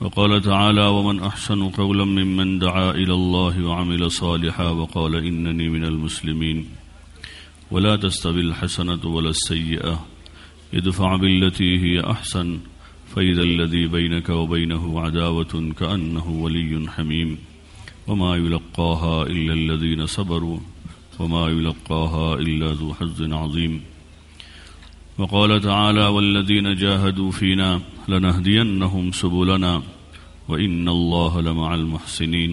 وقال تعالى ومن أحسن قولا ممن دعا إلى الله وعمل صالحا وقال إنني من المسلمين ولا تستوي الحسنة ولا السيئة ادفع بالتي هي أحسن فإذا الذي بينك وبينه عداوة كأنه ولي حميم وما يلقاها إلا الذين صبروا وما يلقاها إلا ذو حظ عظيم وقال تعالى والذين جاهدوا فينا وقولفینہ وإن الله لمع المحسنين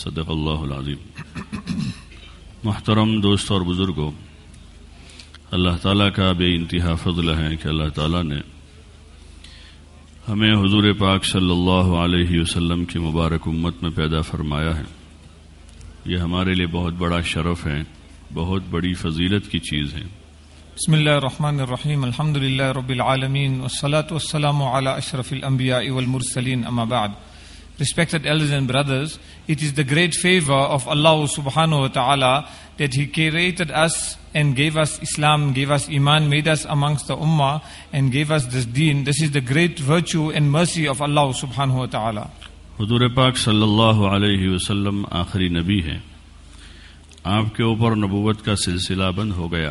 صدق الله اللہ محترم دوست اور بزرگوں اللہ تعالیٰ کا بے انتہا فضل ہے کہ اللہ تعالیٰ نے ہمیں حضور پاک صلی اللہ علیہ وسلم کی مبارک امت میں پیدا فرمایا ہے یہ ہمارے لیے بہت بڑا شرف ہے بہت بڑی فضیلت کی چیز ہے بسم اللہ الرحمن الرحیم الحمد للہ رب العالمین العالمینصلۃ وسلم وشرف المبیا اولمرس امباد ریسپیکٹڈ ایلز and the great favour of Allah سبحان و اس Islam this is the great virtue and mercy of Allah سبحان و تعالیٰ پاک صلی اللہ علیہ وسلم آخری نبی ہیں آپ کے اوپر نبوت کا سلسلہ بند ہو گیا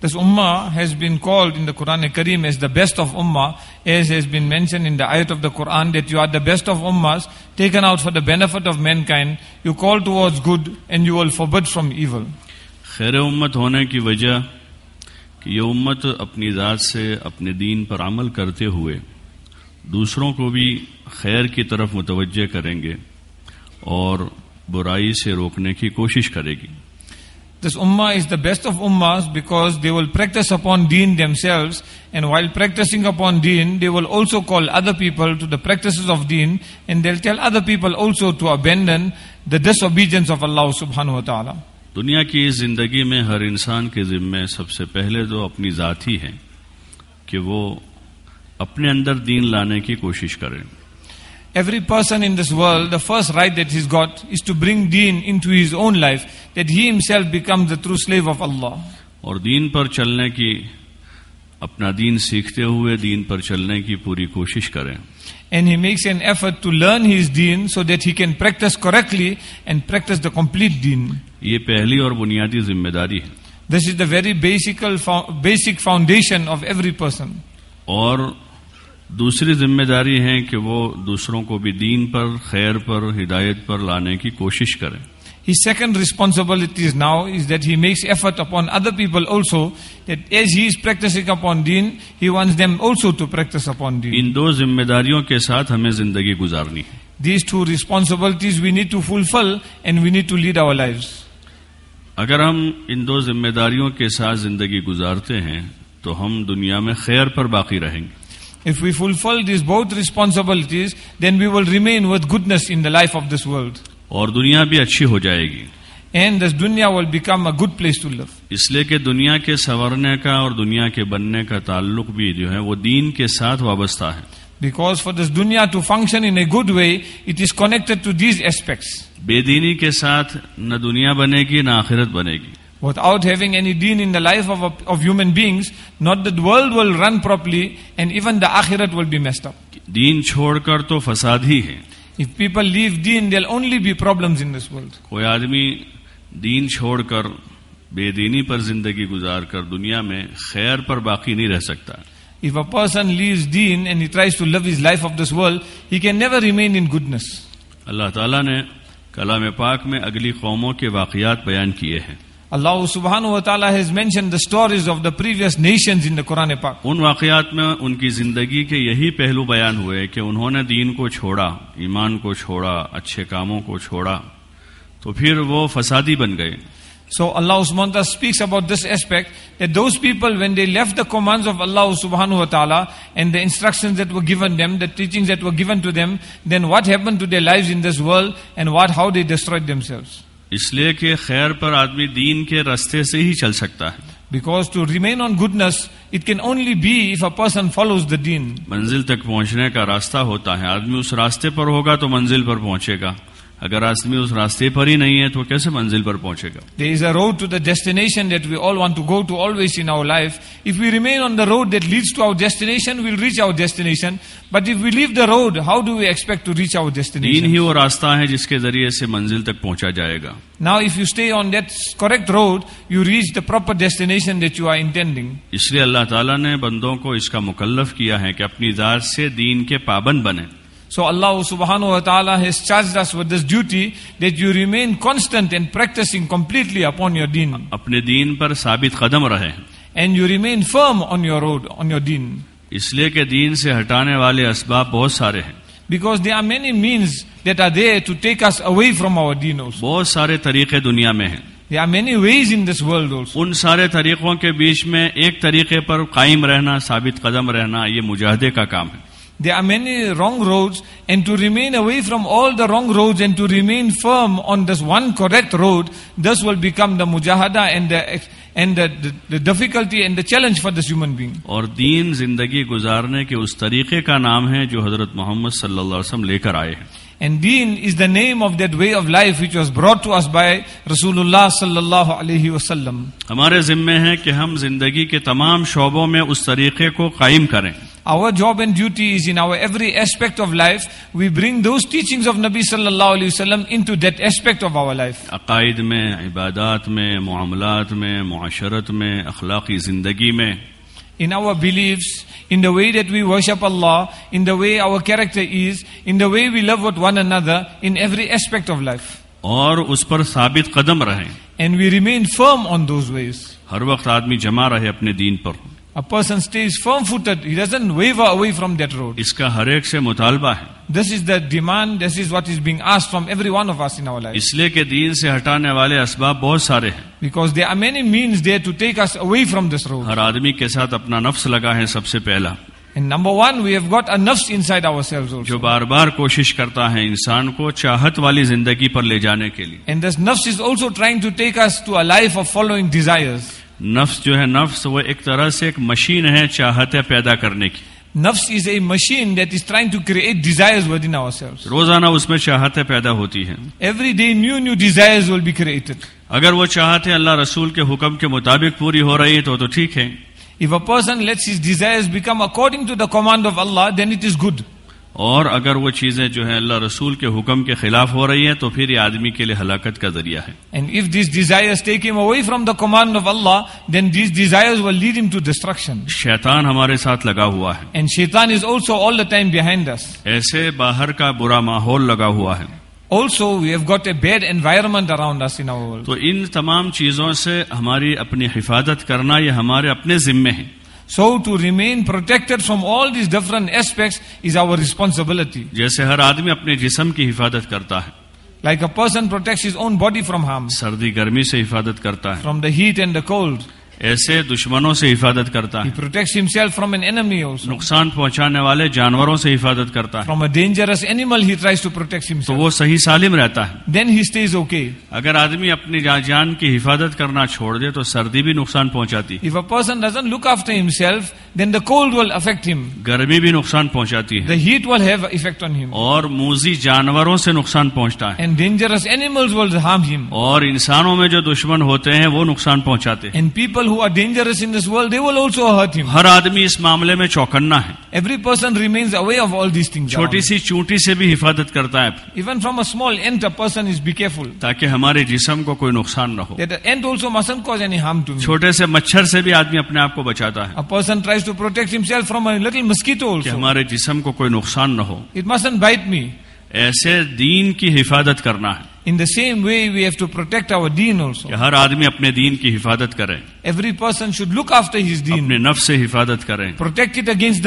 This ummah has been called in the Quran Kareem as the best of ummah, as has been mentioned in the ayat of the Quran that you are the best of ummahs taken out for the benefit of mankind. You call towards good and you will forbid from evil. خیر امت ہونے کی وجہ کہ یہ امت اپنی ذات سے اپنے دین پر عمل کرتے ہوئے دوسروں کو بھی خیر کی طرف متوجہ کریں گے اور برائی سے روکنے کی کوشش کرے گی This ummah is the best of ummahs because they will practice upon deen themselves and while practicing upon deen, they will also call other people to the practices of deen and they'll tell other people also to abandon the disobedience of Allah subhanahu wa ta'ala. दुनिया की इस ज़िंदगी में हर इंसान के ज़िम्मे सबसे पहले तो अपनी ज़ात ही है कि वो अपने अंदर दीन लाने की कोशिश करें Every person in this world, the first right that he's got is to bring deen into his own life, that he himself becomes the true slave of Allah. और दीन पर चलने की अपना दीन सीखते हुए दीन पर चलने की पूरी कोशिश करें And he makes an effort to learn his deen so that he can practice correctly and practice the complete deen. This is the very basic, basic foundation of every person. और دوسری ذمہ داری ہے کہ وہ دوسروں کو بھی دین پر خیر پر ہدایت پر لانے کی کوشش کریں His second responsibility is now is that he makes effort upon other people also that as he is practicing upon deen, he wants them also to practice upon deen. In دو ذمہ داریوں کے ساتھ ہمیں زندگی گزارنی ہے. These two responsibilities we need to fulfill and we need to lead our lives. اگر ہم ان دو ذمہ داریوں کے ساتھ زندگی گزارتے ہیں تو ہم دنیا میں خیر پر باقی رہیں گے If we fulfill these both responsibilities, then we will remain with goodness in the life of this world. اور دنیا بھی اچھی ہو جائے گی اینڈ دس دنیا will become a good place to live اس لیے کہ دنیا کے سنورنے کا اور دنیا کے بننے کا تعلق بھی جو ہے وہ دین کے ساتھ وابستہ ہے بیکاز فار دس دنیا to function in a good way it is connected to these aspect بے دینی کے ساتھ نہ دنیا بنے گی نہ آخرت بنے گی without having any deen in the life of, of human beings, not that the world will run properly and even the akhirat will be messed up. Deen chhod kar to fasad hi hai. If people leave deen, there will only be problems in this world. Koi aadmi deen chhod kar بے دینی پر زندگی گزار کر دنیا میں خیر پر باقی نہیں رہ سکتا If a person leaves deen and he tries to live his life of this world, he can never remain in goodness. اللہ تعالیٰ نے کلام پاک میں اگلی قوموں کے واقعات بیان کیے ہیں Allah subhanahu wa ta'ala has mentioned the stories of the previous nations in the Quran Pak. उन वाकयात में उनकी जिंदगी के यही पहलू बयान हुए कि उन्होंने दीन को छोड़ा ईमान को छोड़ा अच्छे कामों ko छोड़ा तो फिर वो फसादी बन So Allah subhanahu wa ta'ala speaks about this aspect that those people when they left the commands of Allah subhanahu wa ta'ala and the instructions that were given them, the teachings that were given to them, then what happened to their lives in this world and what how they destroyed themselves. اس لیے کہ خیر پر آدمی دین کے راستے سے ہی چل سکتا ہے because to remain on goodness it can only be if a person follows the دین منزل تک پہنچنے کا راستہ ہوتا ہے آدمی اس راستے پر ہوگا تو منزل پر پہنچے گا اگر آدمی اس راستے پر ہی نہیں ہے تو کیسے منزل پر پہنچے گا there is a road to the that we all want to to go always in our life if remain on the road that leads to our we'll reach our but if we leave the road how do we expect to reach our وہ راستہ ہے جس کے ذریعے سے منزل تک پہنچا جائے گا now if you stay on that correct road you reach the proper that you are intending اس لیے اللہ تعالیٰ نے بندوں کو اس کا مکلف کیا ہے کہ اپنی ذات سے دین کے پابند بنے سو اللہ سبحان و تعالیٰ duty that you remain constant and practicing completely upon your دن اپنے دین پر ثابت قدم رہے ہیں and you remain firm on your on your دن اس لیے کے دین سے ہٹانے والے اسباب بہت سارے ہیں because they are many means that us away from our ڈین بہت سارے طریقے دنیا میں ہیں they are many ways in this world ان سارے طریقوں کے بیچ میں ایک طریقے پر قائم رہنا ثابت قدم رہنا یہ مجاہدے کا کام ہے There are many wrong roads and to remain away from all the wrong roads and to remain firm on this one correct road, this will become the mujahada and the, and the, the, the difficulty and the challenge for this human being. اور دین زندگی گزارنے کے اس طریقے کا نام ہے جو حضرت محمد صلی اللہ علیہ وسلم لے کر آئے ہیں. And the name of that way of life brought to by رسول اللہ صلی اللہ علیہ وسلم ہمارے ذمے ہیں کہ ہم زندگی کے تمام شعبوں میں اس طریقے کو قائم کریں our job and duty is in our every aspect of life we bring of نبی صلی اللہ علیہ وسلم into that aspect of our life عقائد میں عبادات میں معاملات میں معاشرت میں اخلاقی زندگی میں in our beliefs, in the way that we worship Allah, in the way our character is, in the way we love one another, in every aspect of life. Or उस पर साबित कदम रहें And we remain firm on those ways. हर वक्त आदमी जमा रहे अपने दीन पर پرسنڈ ویو اوے فرم دور اس کا ہر ایک سے مطالبہ ہے اس لیے ہٹانے والے اسباب بہت سارے ہر آدمی کے ساتھ اپنا نفس لگا ہے سب سے پہلے جو بار بار کوشش کرتا ہے انسان کو چاہت والی زندگی پر لے جانے کے لیے دس نفس is also trying following desire نفس جو ہے نفس وہ ایک طرح سے ایک مشین ہے چاہتے پیدا کرنے کی نفس is a machine that is trying to create desires within our self روزانہ اس میں چاہتے پیدا ہوتی ہیں every day new new desires will be created اگر وہ چاہتے اللہ رسول کے حکم کے مطابق پوری ہو رہی ہے تو تو ٹھیک ہے if a person lets his desires become according to the command of Allah then it is good اور اگر وہ چیزیں جو ہیں اللہ رسول کے حکم کے خلاف ہو رہی ہیں تو پھر یہ آدمی کے لیے ہلاکت کا ذریعہ ہے شیطان ہمارے ساتھ لگا ہوا ہے ایسے باہر کا برا ماحول لگا ہوا ہے تو ان تمام چیزوں سے ہماری اپنی حفاظت کرنا یہ ہمارے اپنے ذمے ہیں so to remain protect from all these different aspect is our responsibility جیسے ہر آدمی اپنے جسم کی حفاظت کرتا ہے like a person protect his own body from harm سردی گرمی سے حفاظت کرتا ہے from the heat and the cold ایسے دشمنوں سے حفاظت کرتا ہے protect himself from an enemies نقصان پہنچانے والے جانوروں سے حفاظت کرتا ہے from a dangerous animal he tries to protect himself تو وہ صحیح سالم رہتا ہے دین ہی سٹیز اوکے اگر آدمی اپنی جان کی حفاظت کرنا چھوڑ دے تو سردی بھی نقصان پہنچاتی if a person doesn't look after himself then the cold گرمی بھی نقصان پہنچاتی ہے حفاظت کرتا ہے ایون فرام امالفل تاکہ ہمارے جسم کو کوئی نقصان نہ ہو بچاتا ہے کہ ہمارے جسم کو کوئی نقصان نہ حفاظت کرنا ہے in the same way we've to protect our کہ ہر آدمی اپنے دین کی حفاظت کرے every person should look his deen. دین نفس سے حفاظت کریں پروٹیکٹ اگینسٹ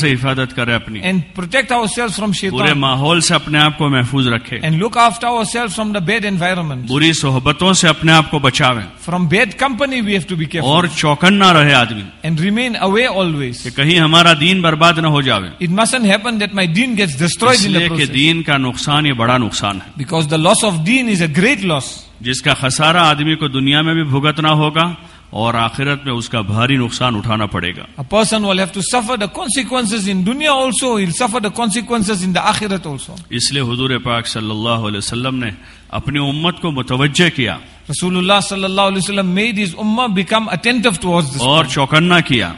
سے حفاظت کریں اپنی پورے ماحول سے اپنے آپ کو محفوظ رکھیں. And look after ourselves from the bad environment. بری صحبتوں سے اپنے آپ کو we from bad company careful. اور چوکن نہ رہے آدمی اوے کہ کہیں ہمارا دین برباد نہ ہو جاوے. اس مسن ہیپن دین کا نقصان یہ بڑا نقصان ہے Because دا loss آف دین از اے گریٹ لاس جس کا خسارہ آدمی کو دنیا میں بھی بھگتنا ہوگا اور آخرت میں اس کا بھاری نقصان اٹھانا پڑے گا اس لیے حضور پاک صلی اللہ علیہ وسلم نے اپنی امت کو متوجہ کیا رسول اللہ صلی اللہ علیہ وسلم اور چوکنا کیا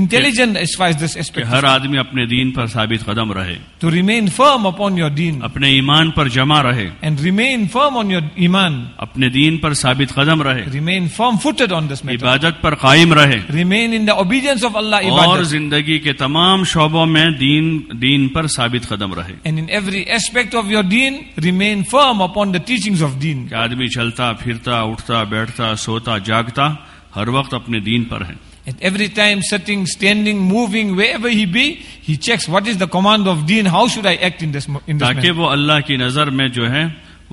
انٹیلیجنٹ دس ایسپیکٹ ہر آدمی اپنے دین پر ثابت قدم رہے تو ریمین فرم اپون یور دین اپنے ایمان پر جمع رہے and remain firm on your ایمان اپنے دین پر ثابت قدم رہے ریمین فرم آن دس عبادت پر قائم رہے remain in the obedience of اللہ اور زندگی کے تمام شعبوں میں دین دین پر ثابت قدم رہے and in every aspect of your دین remain firm upon the teaching of دین آدمی چلتا پھرتا اٹھتا بیٹھتا سوتا جاگتا ہر وقت اپنے دین پر ہے At every time, sitting, standing, moving, wherever he be, he checks what is the command of deen, how should I act in this, in this ताकि वो अल्लाह की नजर में जो है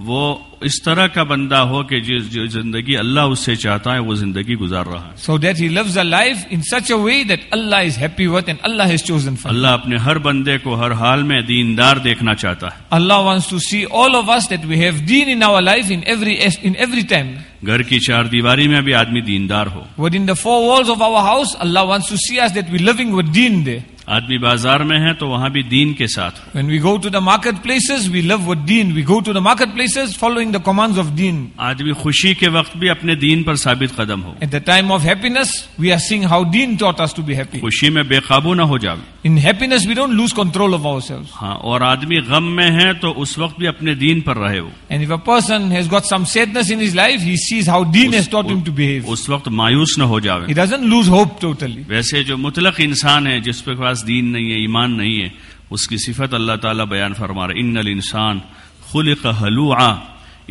وہ اس طرح کا بندہ ہو کہ جس جو زندگی اللہ اس سے چاہتا ہے وہ زندگی گزار رہا ہے so that he lives a life in such a way that Allah is happy with and Allah has chosen for Allah اپنے ہر بندے کو ہر حال میں دیندار دیکھنا چاہتا ہے Allah wants to see all of us that we have دین in our life in every in every time گھر کی چار دیواری میں بھی آدمی دیندار ہو within the four walls of our house Allah wants to see us that we living with دین دے آدمی بازار میں ہے تو وہاں بھی دین کے ساتھ آدمی خوشی کے وقت بھی اپنے دین پر ثابت قدم ہو ایٹ be happy. خوشی میں بے قابو نہ ہو جاؤ ہاں اور آدمی غم میں ہے تو اس وقت بھی اپنے دین پر رہے ہو اس وقت مایوس نہ ہو ویسے جو مطلق انسان ہے جس پہ پاس دین نہیں ہے ایمان نہیں ہے اس کی صفت اللہ تعالیٰ بیان فرما رہا ہے ان الانسان خلق حلوعا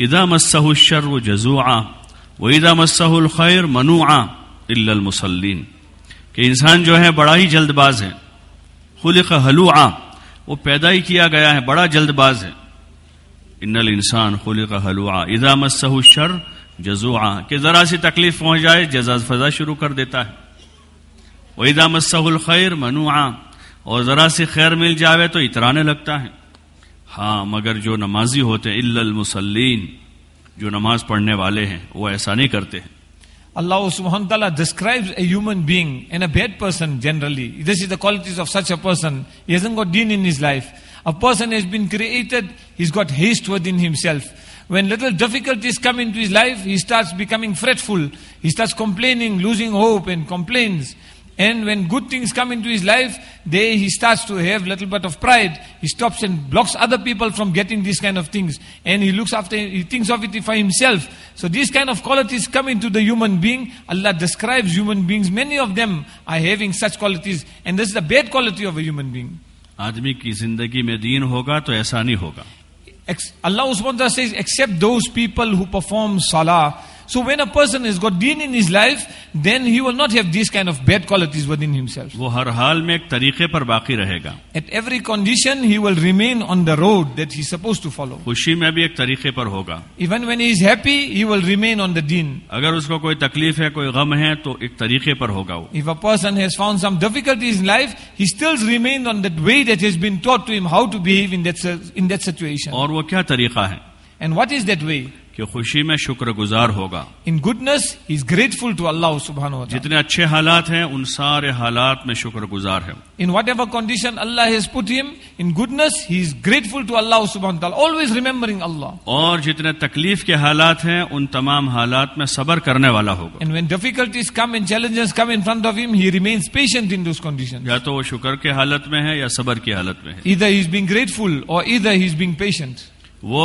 اذا مسہ الشر جزوعا و اذا مسہ الخیر منوعا اللہ المسلین کہ انسان جو ہے بڑا ہی جلد باز ہے خلق حلوعا وہ پیدا ہی کیا گیا ہے بڑا جلد باز ہے ان الانسان خلق حلوعا اذا مسہ الشر جزوعا کہ ذرا سی تکلیف پہنچ جائے جزا فضا شروع کر دیتا ہے وہی دام سہول خیر اور ذرا سی خیر مل جاوے تو اترانے لگتا ہے ہاں مگر جو نمازی ہوتے ہیں اللہ المسلین جو نماز پڑھنے والے ہیں وہ ایسا نہیں کرتے ہیں Allah subhanahu wa ta'ala describes a human being and a bad person generally. This is the qualities of such a person. He hasn't got deen in his life. A person has been created, he's got haste within himself. When little difficulties come into his life, he starts becoming fretful. He starts complaining, losing hope and complains. And when good things come into his life, there he starts to have little bit of pride. He stops and blocks other people from getting these kind of things. And he looks after, he thinks of it for himself. So these kind of qualities come into the human being. Allah describes human beings. Many of them are having such qualities. And this is the bad quality of a human being. आदमी की जिंदगी में दीन होगा तो ऐसा नहीं होगा अल्लाह उस says except those people who perform salah so when a person has got deen in his life, then he will not have these kind of bad qualities within himself. At every condition he will remain on the road that he is supposed to follow. Even when he is happy, he will remain on the deen. If a person has found some difficulties in life, he still remains on that way that has been taught to him how to behave in that in that situation. And what is that way? کہ خوشی میں شکر گزار ہوگا in goodness is grateful to اللہ سبحان جتنے اچھے حالات ہیں ان سارے حالات میں شکر گزار ہے in whatever condition Allah has put ہم in goodness he is grateful to Allah always Allah اور جتنے تکلیف کے حالات ہیں ان تمام حالات میں صبر کرنے والا ہوگا difficulties come in challenges come in if of he remains patient in those condition یا تو وہ شکر کے حالت میں ہے یا صبر کی حالت میں ایدا ہی پیشنٹ وہ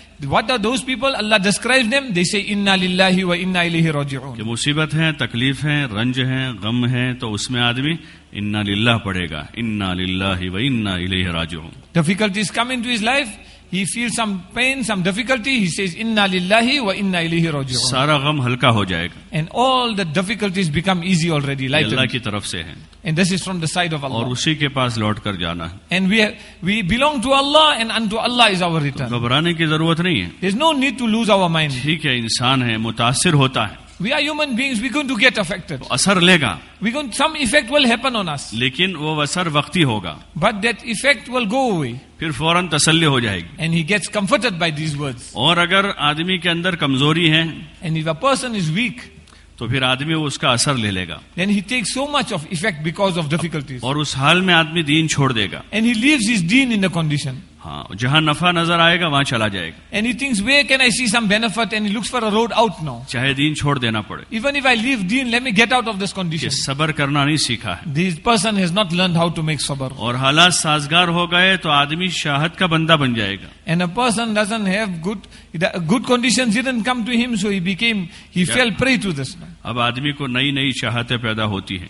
what are those people Allah describe name جیسے مصیبت ہے تکلیف ہے رنج ہے غم ہے تو اس میں آدمی انلح پڑے گا انہ ہی ولح راجو difficulties come in his life he feel some pain some difficulty ولی روز سارا کام ہلکا ہو جائے گا گھبرانے کی ضرورت نہیں ہے انسان ہے متاثر ہوتا ہے وی آر وہ اثر وقتی ہوگا بٹیکٹ ویل گو او پھر فوراً تسلی ہو جائے گی گیٹس کمفرٹ بائی دیس برڈ اور اگر آدمی کے اندر کمزوری ہے تو پھر آدمی اس کا اثر لے لے گا take so much affect back of difficulty اور اس حال میں آدمی دین چھوڑ دے گا ہاں جہاں نفع نظر آئے گا وہاں چلا جائے گا any things way can I see some benefit any looks for road out no چاہے دین چھوڑ دینا پڑے ایون ایف آئی لیو دین let me get out of this condition صبر کرنا نہیں سیکھا ہے this person has not learn how to make صبر اور حالات سازگار ہو گئے تو آدمی شاہد کا بندہ بن جائے گا and a person doesn't have good good condition then come to him so he became he feel pre to this اب آدمی کو نئی نئی چاہتیں پیدا ہوتی ہیں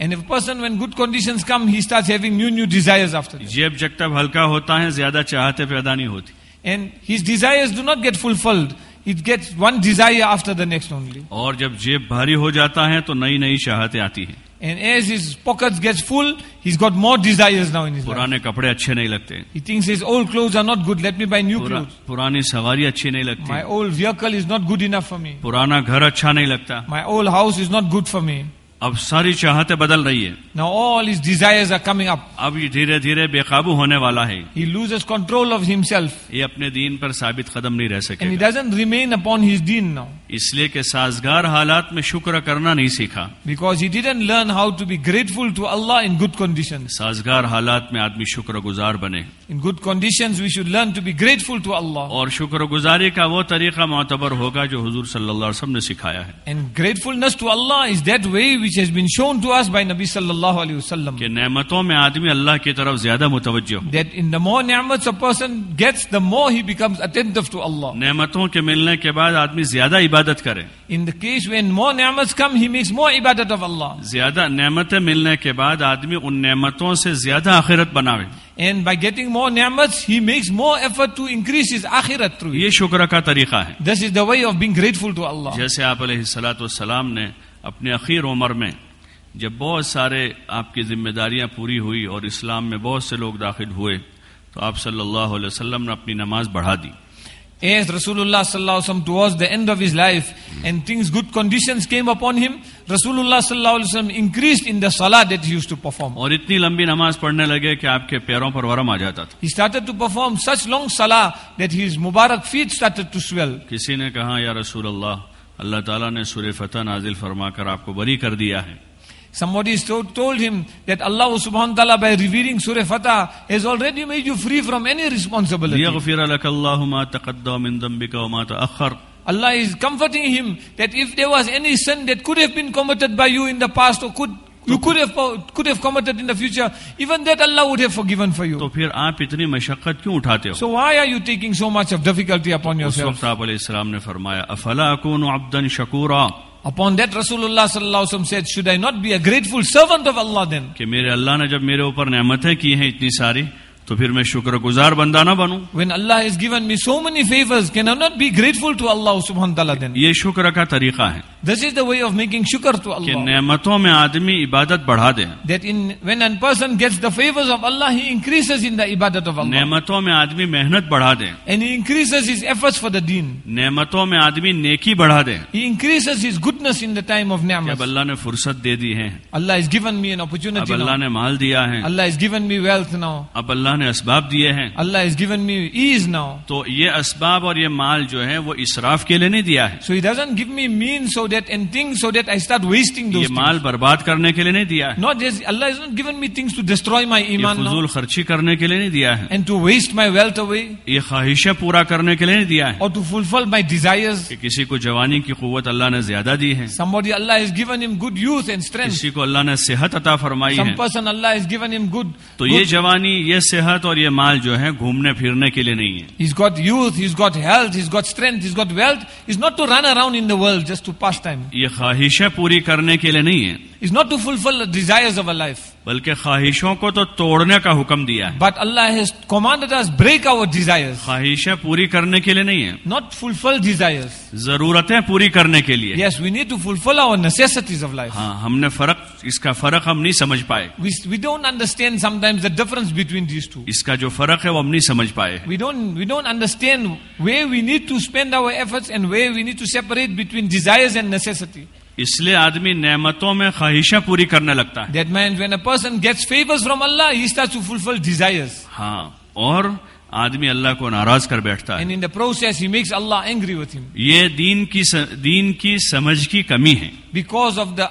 And if a person when good conditions come, he starts having new new desires after that. जेब जब हल्का होता है ज्यादा चाहते होती. And his desires do not get fulfilled. It gets one desire after the next only. और जब जेब भारी हो जाता है तो नई नई चाहते आती हैं. And as his pockets gets full, he's got more desires now in his पुराने life. कपड़े अच्छे नहीं लगते. He thinks his old clothes are not good. Let me buy new पुरा, clothes. पुरानी सवारी अच्छी नहीं लगती. My old vehicle is not good enough for me. पुराना घर अच्छा नहीं लगता. My old house is not good for me. اب ساری چاہتیں بدل رہی ہے Now all his desires are coming up. اب یہ دھیرے دھیرے بے قابو ہونے والا ہے he loses control of himself. یہ اپنے دین پر ثابت قدم نہیں رہ سکے And he doesn't remain upon his deen now. اس لیے کہ سازگار حالات میں شکر کرنا نہیں سیکھا Because he didn't learn how to be grateful to Allah in good conditions. سازگار حالات میں آدمی شکر گزار بنے In good conditions we should learn to be grateful to Allah. اور شکر گزاری کا وہ طریقہ معتبر ہوگا جو حضور صلی اللہ علیہ وسلم نے سکھایا ہے And gratefulness to Allah is that way which which has been shown to us by Nabi sallallahu alayhi wa sallam. کہ نعمتوں میں آدمی اللہ کی طرف زیادہ متوجہ ہو. That in the more نعمتs a person gets, the more he becomes attentive to Allah. نعمتوں کے ملنے کے بعد آدمی زیادہ عبادت کرے. In the case when more نعمتs come, he makes more عبادت of Allah. زیادہ نعمتیں ملنے کے بعد آدمی ان نعمتوں سے زیادہ آخرت بناوے. And by getting more ni'mats, he makes more effort to increase his akhirat through it. This is the way of being grateful to Allah. جیسے آپ علیہ السلام والسلام نے اپنے اخیر عمر میں جب بہت سارے آپ کی ذمہ داریاں پوری ہوئی اور اسلام میں بہت سے لوگ داخل ہوئے تو آپ صلی اللہ علیہ وسلم نے اپنی نماز بڑھا دی As Rasulullah sallallahu alaihi wasallam towards the end of his life and things good conditions came upon him, Rasulullah sallallahu alaihi wasallam increased in the salah that he used to perform. اور اتنی لمبی نماز پڑھنے لگے کہ آپ کے پیروں پر ورم آ جاتا تھا. He started to perform such long salah that his mubarak feet started to swell. کسی نے کہا یا رسول اللہ Allah Taala ताला Surah सूर्य फतह farma kar आपको bari kar diya hai. Somebody told him that Allah subhanahu wa ta'ala by revealing Surah Fatah has already made you free from any responsibility. Allah is comforting him that if there was any sin that could have been committed by you in the past or could you could have could have committed in the future. Even that Allah would have forgiven for you. तो फिर आप इतनी मशक्कत क्यों उठाते हो? So why are you taking so much of difficulty upon yourself? उस वक्त आप ने फरमाया, अफला अब्दन Shakoora. Upon that Rasulullah sallallahu alaihi said, should I not be a grateful servant of Allah then? कि मेरे अल्लाह ने जब मेरे ऊपर नेमतें की हैं इतनी सारी, تو پھر میں شکر گزار بندہ نہ بنوں be grateful to Allah then یہ شکر کا طریقہ ہے this is making way to making شکر نعمتوں میں آدمی عبادت بڑھا دے the ibadat of ان نعمتوں میں آدمی محنت بڑھا دے deen نعمتوں میں آدمی نیکی بڑھا دے in گڈنس time of نعمت اب اللہ نے فرصت دے دی ہے اللہ از گیون می opportunity اب اللہ نے مال دیا ہے اللہ گیون اللہ نے اسباب دیے ہیں اللہ تو یہ اسباب اور یہ مال جو ہے وہ اسراف کے لیے نہیں دیا ہے یہ مال برباد کرنے کے لیے نہیں دیا ہے فضول خرچی کرنے کے لیے نہیں دیا ہے یہ خواہشیں پورا کرنے کے لیے نہیں دیا ہے اور ٹو فلفل مائی ڈیزائر کسی کو جوانی کی قوت اللہ نے زیادہ دی ہے اللہ کسی کو نے صحت صحت عطا فرمائی ہے تو یہ یہ جوانی صحت اور یہ مال جو ہے گھومنے پھرنے کے لیے نہیں ہے is got youth is got health is got strength is got wealth is not to run around in the just to pass time یہ خواہشیں پوری کرنے کے لیے نہیں ہے is not to fulfill the desires of our life. بلکہ خواہشوں کو تو توڑنے کا حکم دیا ہے But Allah has commanded us break our desires. خواہشیں پوری کرنے کے لیے نہیں ہیں Not fulfill desires. ضرورتیں پوری کرنے کے لیے Yes, we need to fulfill our necessities of life. ہاں ہم نے فرق اس کا فرق ہم نہیں سمجھ پائے We, we don't understand sometimes the difference between these two. اس کا جو فرق ہے وہ ہم نہیں سمجھ پائے We don't we don't understand where we need to spend our efforts and where we need to separate between desires and necessity. اس لیے آدمی نعمتوں میں خواہشیں پوری کرنے لگتا ہے ہاں اور آدمی اللہ کو ناراض کر بیٹھتا ہے یہ دین کی دین کی سمجھ کی کمی ہے because of the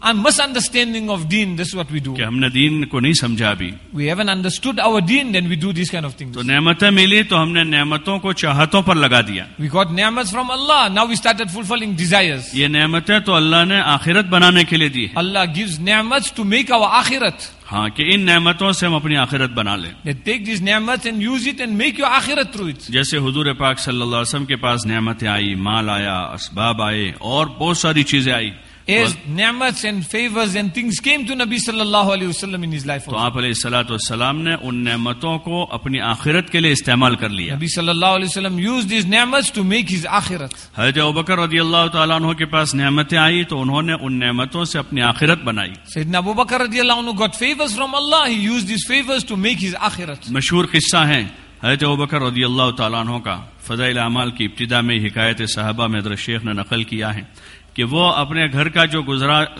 A misunderstanding of deen, this is what we do. कि हमने दीन को नहीं समझा अभी We haven't understood our deen, then we do these kind of things. तो नेमतें मिली तो हमने नेमतों को चाहतों पर लगा दिया We got ni'mats from Allah, now we started fulfilling desires. ये नेमतें तो अल्लाह ने आखिरत बनाने के लिए दी Allah gives ni'mats to make our akhirat. हाँ कि इन नेमतों से हम अपनी आखिरत बना लें They take these ni'mats and use it and make your akhirat through it. जैसे हुदूरे पाक सल्लल्लाहु अलैहि वसल्लम के पास नेमतें आई माल आया असबाब आए और बहुत सारी चीजें आई and and favors things came to Nabi sallallahu in His life. آپ علیہ السلام نے اپنی آخرت کے لیے استعمال کر لیا عنہ کے پاس نعمتیں آئی تو انہوں نے ان نعمتوں سے اپنی آخرت akhirat. مشہور قصہ ہیں حید اوبکر رضی اللہ تعالیٰ عنہ کا فضائل اعمال کی ابتدا میں حکایت صحابہ حضرت شیخ نے نقل کیا ہے وہ اپنے گھر کا جو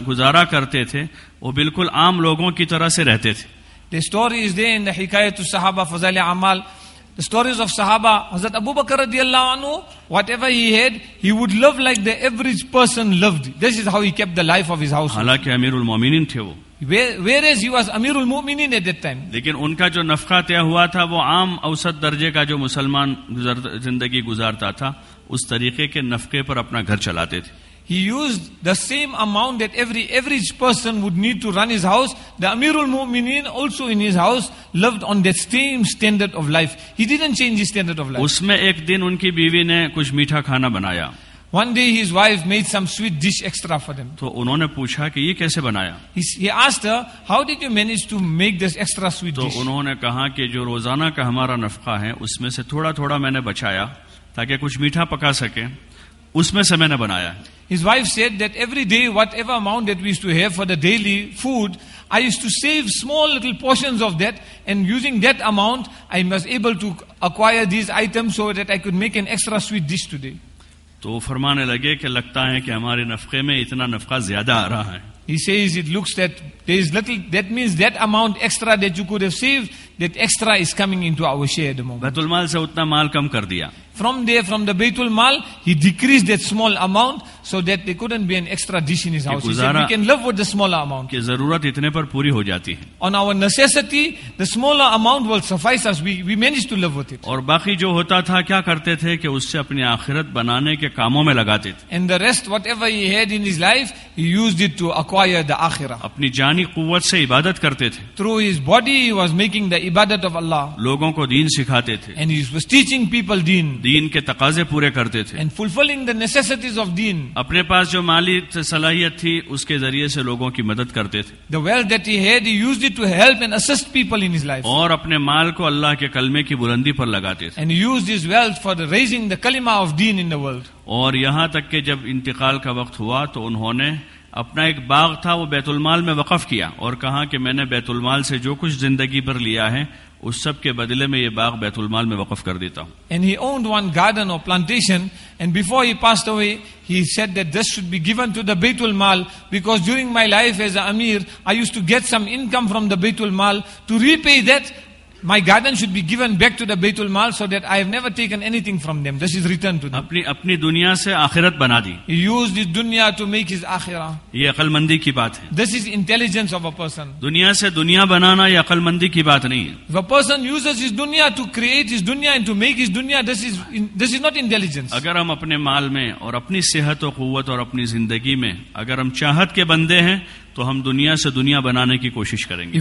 گزارا کرتے تھے وہ بالکل عام لوگوں کی طرح سے رہتے تھے ان کا جو نفقہ طے ہوا تھا وہ عام اوسط درجے کا جو مسلمان زندگی گزارتا تھا اس طریقے کے نفقے پر اپنا گھر چلاتے تھے he uses the amount person would need to runs house household آنٹ سیم آف لائفرڈ کی بیوی نے پوچھا یہ کیسے بنایا یہ asked how did you manage to make this extra sweet انہوں نے کہا کہ جو روزانہ کا ہمارا نفقہ ہے اس میں سے تھوڑا تھوڑا میں نے بچایا تاکہ کچھ میٹھا پکا سکے उसमें बनाया His wife said that every day, whatever amount that we used to have for the daily food, I used to save small little portions of that, and using that amount, I was able to acquire these items so that I could make an extra sweet dish today. तो फरमाने लगे कि लगता है कि हमारे नफके में इतना नफका ज्यादा आ रहा है He says it looks that there is little, that means that amount extra that you could have saved, that extra is coming into our share at the moment. Betul माल से उतना माल कम कर दिया from there, from the Baitul Mal, he decreased that small amount so that there couldn't be an extra dish in his house. He said, we can live with the smaller amount. On our necessity, the smaller amount will suffice us. We, we managed to live with it. और बाकी जो होता था क्या करते थे कि उससे अपनी आखिरत बनाने के कामों में And the rest, whatever he had in his life, he used it to acquire the akhirah. अपनी जानी कुवत से इबादत करते थे Through his body, he was making the ibadat of Allah. लोगों को दीन सिखाते थे And he was teaching people deen. دین کے تقاضے پورے کرتے تھے اپنے پاس جو مالی صلاحیت تھی اس کے ذریعے سے لوگوں کی مدد کرتے تھے اور اپنے مال کو اللہ کے کلمے کی بلندی پر لگاتے تھے اور یہاں تک کہ جب انتقال کا وقت ہوا تو انہوں نے اپنا ایک باغ تھا وہ بیت المال میں وقف کیا اور کہا کہ میں نے بیت المال سے جو کچھ زندگی پر لیا ہے and he owned one garden or plantation and before he passed away he said that this should be given to the بیت المال because during my life as a Amir I used to get some income from the بیت المال to repay that my garden should be given back to the Baitul Mal so that I have never taken anything from them. This is returned to them. اپنی, اپنی دنیا سے آخرت بنا دی. He used this dunya to make his akhirah. یہ عقل مندی کی بات ہے. This is intelligence of a person. دنیا سے دنیا بنانا یہ عقل مندی کی بات نہیں ہے. The person uses his dunya to create his dunya and to make his dunya. This is, this is not intelligence. اگر ہم اپنے مال میں اور اپنی صحت و قوت اور اپنی زندگی میں اگر ہم چاہت کے بندے ہیں تو ہم دنیا سے دنیا بنانے کی کوشش کریں گے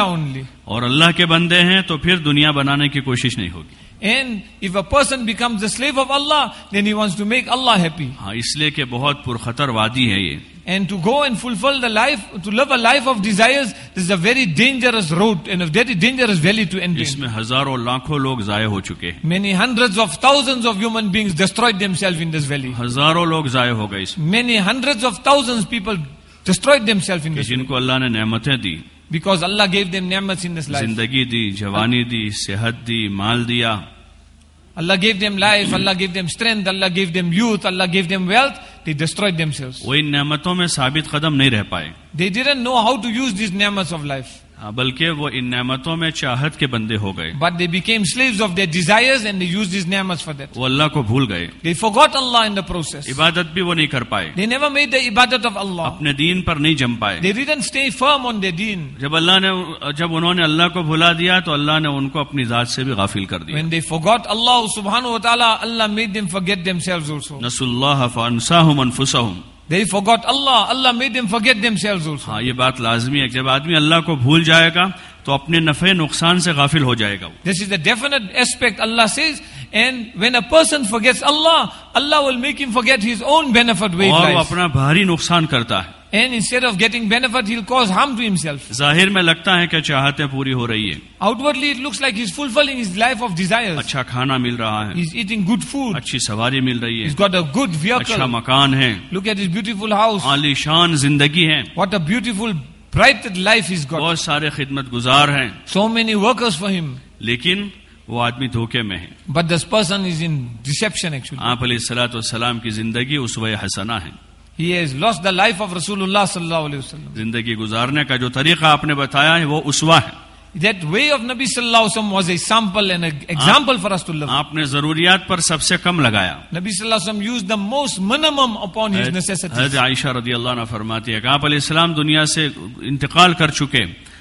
اونلی اور اللہ کے بندے ہیں تو پھر دنیا بنانے کی کوشش نہیں ہوگی اللہ دین ہی make اللہ ہیپی ہاں اس لیے کہ بہت پرخطر وادی ہے یہ and to go and fulfill the life, to live a life of desires, this is a very dangerous road and a very dangerous valley to end in. Many hundreds of thousands of human beings destroyed themselves in this valley. Many hundreds of thousands of people destroyed themselves in this valley. Because Allah gave them ni'mats in this life. जिंदगी दी जवानी दी सेहत दी माल दिया Allah gave them life, Allah gave them strength, Allah gave them youth, Allah gave them wealth. They destroyed themselves. They didn't know how to use these ni'mats of life. بلکہ وہ ان نعمتوں میں چاہت کے بندے ہو گئے but they became slaves of their desires and they use these نعمت فار دیٹ وہ اللہ کو بھول گئے دے forgot Allah in the process عبادت بھی وہ نہیں کر پائے دے نیور میڈ دی عبادت آف اللہ اپنے دین پر نہیں جم پائے دے ڈیڈنٹ سٹے فرم آن دی دین جب اللہ نے جب انہوں نے اللہ کو بھلا دیا تو اللہ نے ان کو اپنی ذات سے بھی غافل کر دیا وین دے فورگوٹ اللہ سبحانہ و تعالی Allah made them forget themselves also نسل اللہ فانساہم انفسہم یہ بات لازمی ہے جب آدمی اللہ کو بھول جائے گا تو اپنے نفے نقصان سے غافل ہو جائے گا دس از اے ڈیفینے اللہ سے And when a person forgets Allah, Allah will make him forget his own benefit Way और अपना भारी नुकसान करता है And instead of getting benefit, he'll cause harm to himself. जाहिर में लगता है कि चाहतें पूरी हो रही है Outwardly, it looks like he's fulfilling his life of desires. अच्छा खाना मिल रहा है He's eating good food. अच्छी सवारी मिल रही got a good अच्छा vehicle. मकान है Look at his beautiful house. आलीशान जिंदगी है What a beautiful, bright life he's got. बहुत सारे खिदमत गुजार हैं So many workers for him. लेकिन وہ آدمی دھوکے میں ہے آپ علیہ السلاۃ والسلام کی زندگی ہے رسول اللہ اللہ صلی علیہ وسلم زندگی گزارنے کا جو طریقہ آپ نے بتایا ہے وہ اسوا ہے آپ نے ضروریات پر سب سے کم لگایا نبی صلی اللہ علام یوز دن حضرت عائشہ رضی اللہ فرماتی آپ علیہ السلام دنیا سے انتقال کر چکے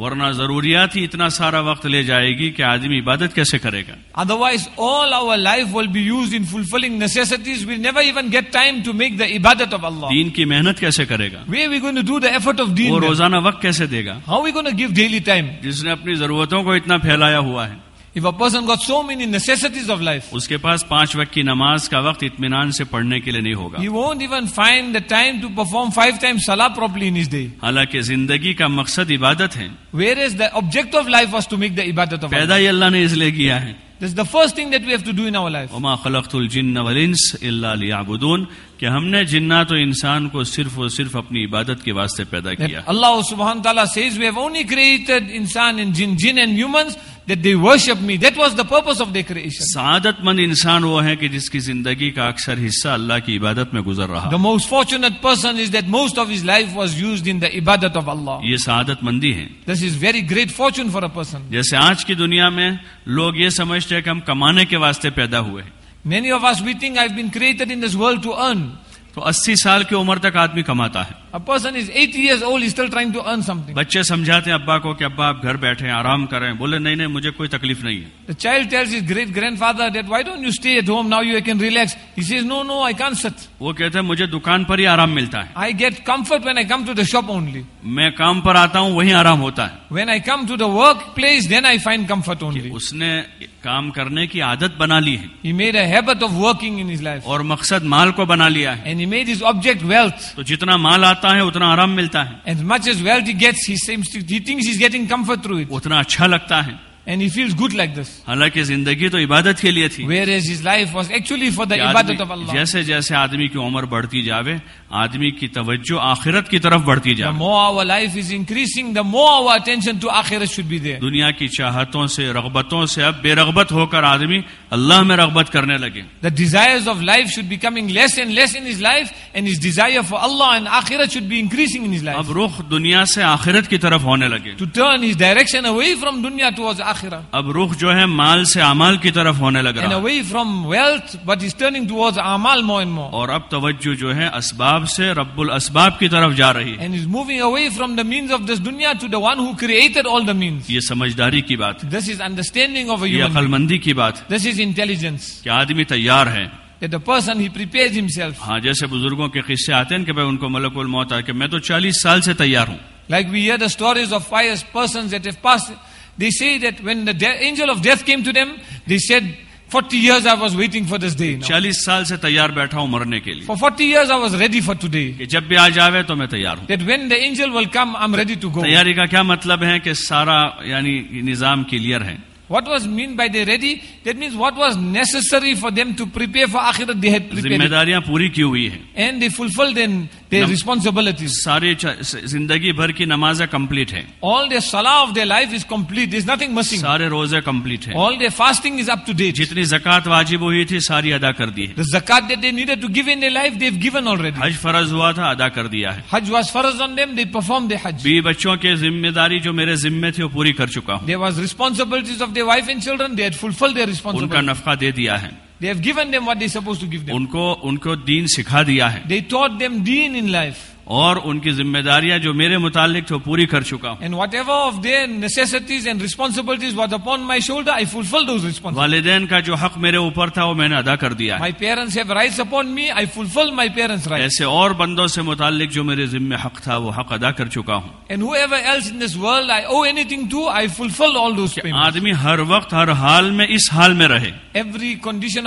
ورنہ ضروریات ہی اتنا سارا وقت لے جائے گی کہ آدمی عبادت کیسے کرے گا otherwise all over life will be used in fulfilling necessities we'll never even get time to make the عبادت آف اللہ دین کی محنت کیسے کرے گا we we going to do the effort of deen وہ روزانہ وقت کیسے دے گا how we going to give daily time جس نے اپنی ضرورتوں کو اتنا پھیلایا ہوا ہے If a person got so many necessities of life, उसके पास पांच वक्त की नमाज का वक्त से पढ़ने के लिए नहीं होगा he won't even find the time to perform five times salah properly in his day. हालांकि जिंदगी का मकसद इबादत है Whereas the object of life was to make the ibadat of पैदा Allah. ही अल्लाह ने the first thing that we have to do in our life. वमा खलकतुल जिन्न वल इंस इल्ला लियाबुदून हमने जिन्ना तो इंसान को सिर्फ और सिर्फ अपनी इबादत that they worship me that was the purpose of their creation سعادت مند انسان وہ ہیں کہ جس کی زندگی کا اکثر حصہ اللہ کی عبادت میں گزر رہا the most fortunate person is that most of his life was used in the ibadat of Allah یہ سعادت مندی ہے this is very great fortune for a person جیسے آج کی دنیا میں لوگ یہ سمجھتے ہیں کہ ہم کمانے کے واسطے پیدا ہوئے ہیں many of us we think i've been created in this world to earn تو 80 سال کی عمر تک آدمی کماتا ہے پرسنٹرسنگ بچے سمجھاتے ابا بولے نہیں مجھے کوئی تکلیف نہیں ہے کام پر آتا ہوں وہیں آرام ہوتا ہے when I come to the place نے کام کرنے کی عادت بنا لی ہے اور مقصد مال کو بنا لیا ہے تو جتنا مال آتا ہے ہے ہے اتنا اتنا آرام ملتا اچھا لگتا حالانکہ زندگی تو عبادت کے لیے تھی جیسے جیسے آدمی کی عمر بڑھتی جاوے آدمی کی توجہ آخرت کی طرف بڑھتی جائے دنیا کی چاہتوں سے رغبتوں سے اب بے رغبت ہو کر آدمی اللہ میں رغبت کرنے لگے the desire of life should be coming less and less انز life desire should be increase life اب رخ دنیا سے آخرت کی طرف ہونے لگے اب رخ جو ہے مال سے امال کی طرف ہونے لگا مو اور اب توجہ جو ہے اسباب سے رب الاسباب کی طرف جا رہی ہے مینس آف دس دنیا to the one created all the means یہ سمجھداری کی بات ہے دس از انڈرسٹینڈنگ آف مندی کی بات ہے دس از کہ آدمی تیار ہے ہاں جیسے بزرگوں کے قصے آتے ہیں کہ ان کو ملک الموت آ میں تو چالیس سال سے تیار ہوں لائک ڈے چالیس سال سے تیار بیٹھا ہوں مرنے کے لیے forty was ready for today جب بھی آج آوے تو میں تیار ہوں کم آئی ریڈی ٹو گو تیاری کا کیا مطلب ہے کہ سارا یعنی نظام کلیئر ہے What was meant by the ready? That means what was necessary for them to prepare for akhirat, they had prepared. And they fulfilled then responsibilities. ساری زندگی بھر کی نمازیں کمپلیٹ missing. سارے روزے کمپلیٹ date. جتنی زکات واجب ہوئی تھی ساری ادا کر دی ہے حج فرض فرض ہوا تھا ادا کر دیا ہے بچوں کے ذمہ داری جو میرے ذمہ تھے وہ پوری کر چکا وائف اینڈ ان کا نفقہ دے دیا ہے They have given them what they supposed to give them. उनको उनको दीन सिखा दिया है They taught them deen in life. اور ان کی ذمہ داریاں جو میرے متعلق پوری کر چکا ہوں اپنڈر والدین کا جو حق میرے اوپر تھا وہ میں نے ادا کر دیا پیر support me I fulfil my parents ایسے اور بندوں سے متعلق جو میرے ذمہ حق تھا وہ حق ادا کر چکا ہوں only thing to I fulfil all those آدمی ہر وقت ہر حال میں اس حال میں رہے ایوری کنڈیشن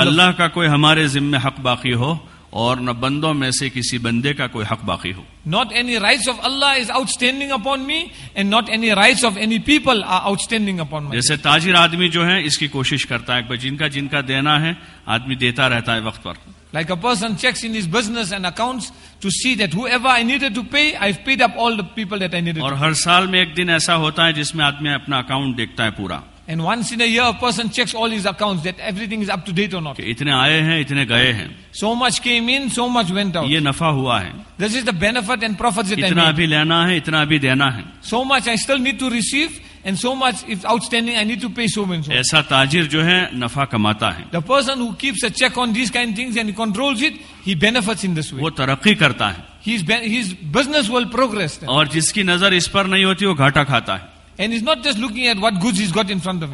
اللہ کا کوئی ہمارے ذمہ حق باقی ہو اور نہ بندوں میں سے کسی بندے کا کوئی حق باقی ہو not any rights of Allah is outstanding upon me and not any rights of any people are outstanding upon جیسے تاجر آدمی جو ہے اس کی کوشش کرتا ہے جن کا جن کا دینا ہے آدمی دیتا رہتا ہے وقت پر like a person checks in business and accounts to see that whoever I need to pay I I paid up all the people that need اور ہر سال میں ایک دن ایسا ہوتا ہے جس میں آدمی اپنا اکاؤنٹ دیکھتا ہے پورا And once in a year, a person checks all his accounts that everything is up to date or not. इतने आए हैं इतने गए हैं So much came in, so much went out. ये नफा हुआ है This is the benefit and profit. that I इतना लेना है इतना देना है So much I still need to receive, and so much if outstanding I need to pay so much. ऐसा ताजिर जो है नफा कमाता है The person who keeps a check on these kind of things and controls it, he benefits in this way. वो तरक्की करता है His, business will progress. Then. और जिसकी नजर इस पर नहीं होती वो घाटा खाता है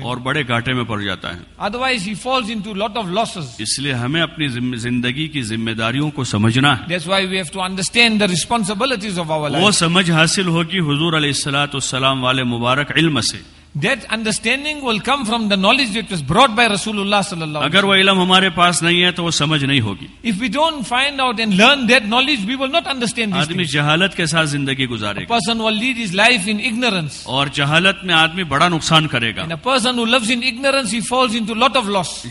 اور بڑے گاٹے میں پڑ جاتا ہے ادر وائز انٹ آف لاسز اس لیے ہمیں اپنی زندگی کی ذمہ داریوں کو سمجھنا سمجھ حاصل ہو کی حضور علیہ السلات و السلام والے مبارک علم سے That understanding will come from the knowledge that was brought by Rasulullah If we don't find out and learn that knowledge, we will not understand This आदमी person will lead his life in ignorance. And a person who lives in ignorance, he falls into lot of loss.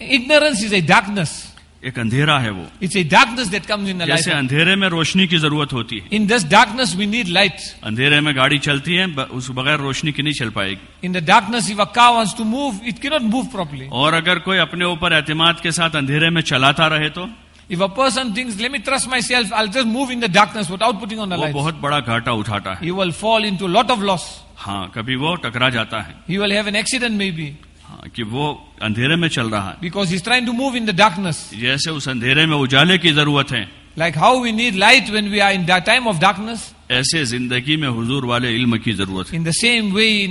Ignorance is a darkness. ایک اندھیرا ہے وہ it's a darkness that comes in life جیسے اندھیرے میں روشنی کی ضرورت ہوتی ہے in this darkness we need light اندھیرے میں گاڑی چلتی ہے اس بغیر روشنی کی نہیں چل پائے گی in the darkness of a car wants to move it کی ناٹ موو پراپرلی اور اگر کوئی اپنے اوپر اعتماد کے ساتھ اندھیرے میں چلاتا رہے تو If a person thinks, let me trust myself, I'll just move in the darkness without putting on the light. وہ بہت بڑا گھاٹا اٹھاتا ہے. He will fall into a lot of loss. ہاں کبھی وہ ٹکرا جاتا ہے. He will have an accident maybe. ہاں، کہ وہ اندھیرے میں چل رہا بیکوز موو ان ڈارکنیس جیسے اس اندھیرے میں اجالے کی ضرورت ہے like how we need light when we are in time of darkness ایسے زندگی میں حضور والے علم کی ضرورت ہے صلی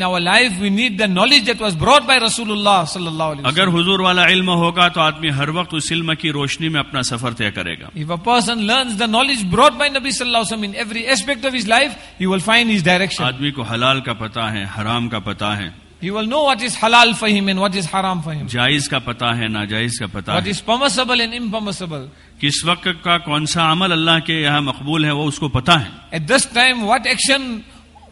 اللہ علیہ وسلم اگر حضور والا علم ہوگا تو آدمی ہر وقت اس علم کی روشنی میں اپنا سفر طے کرے گا if a person learns the knowledge brought by نبی صلی اللہ علیہ وسلم in every of his life will find his direction آدمی کو حلال کا پتہ ہے حرام کا پتہ ہے You will know what is halal for him and what is haram for him. جائز کا پتا ہے ناجائز کا پتا what is permissible and impermissible. کس وقت کا کون سا عمل اللہ کے یہاں مقبول ہے وہ اس کو پتا ہے. At this time what action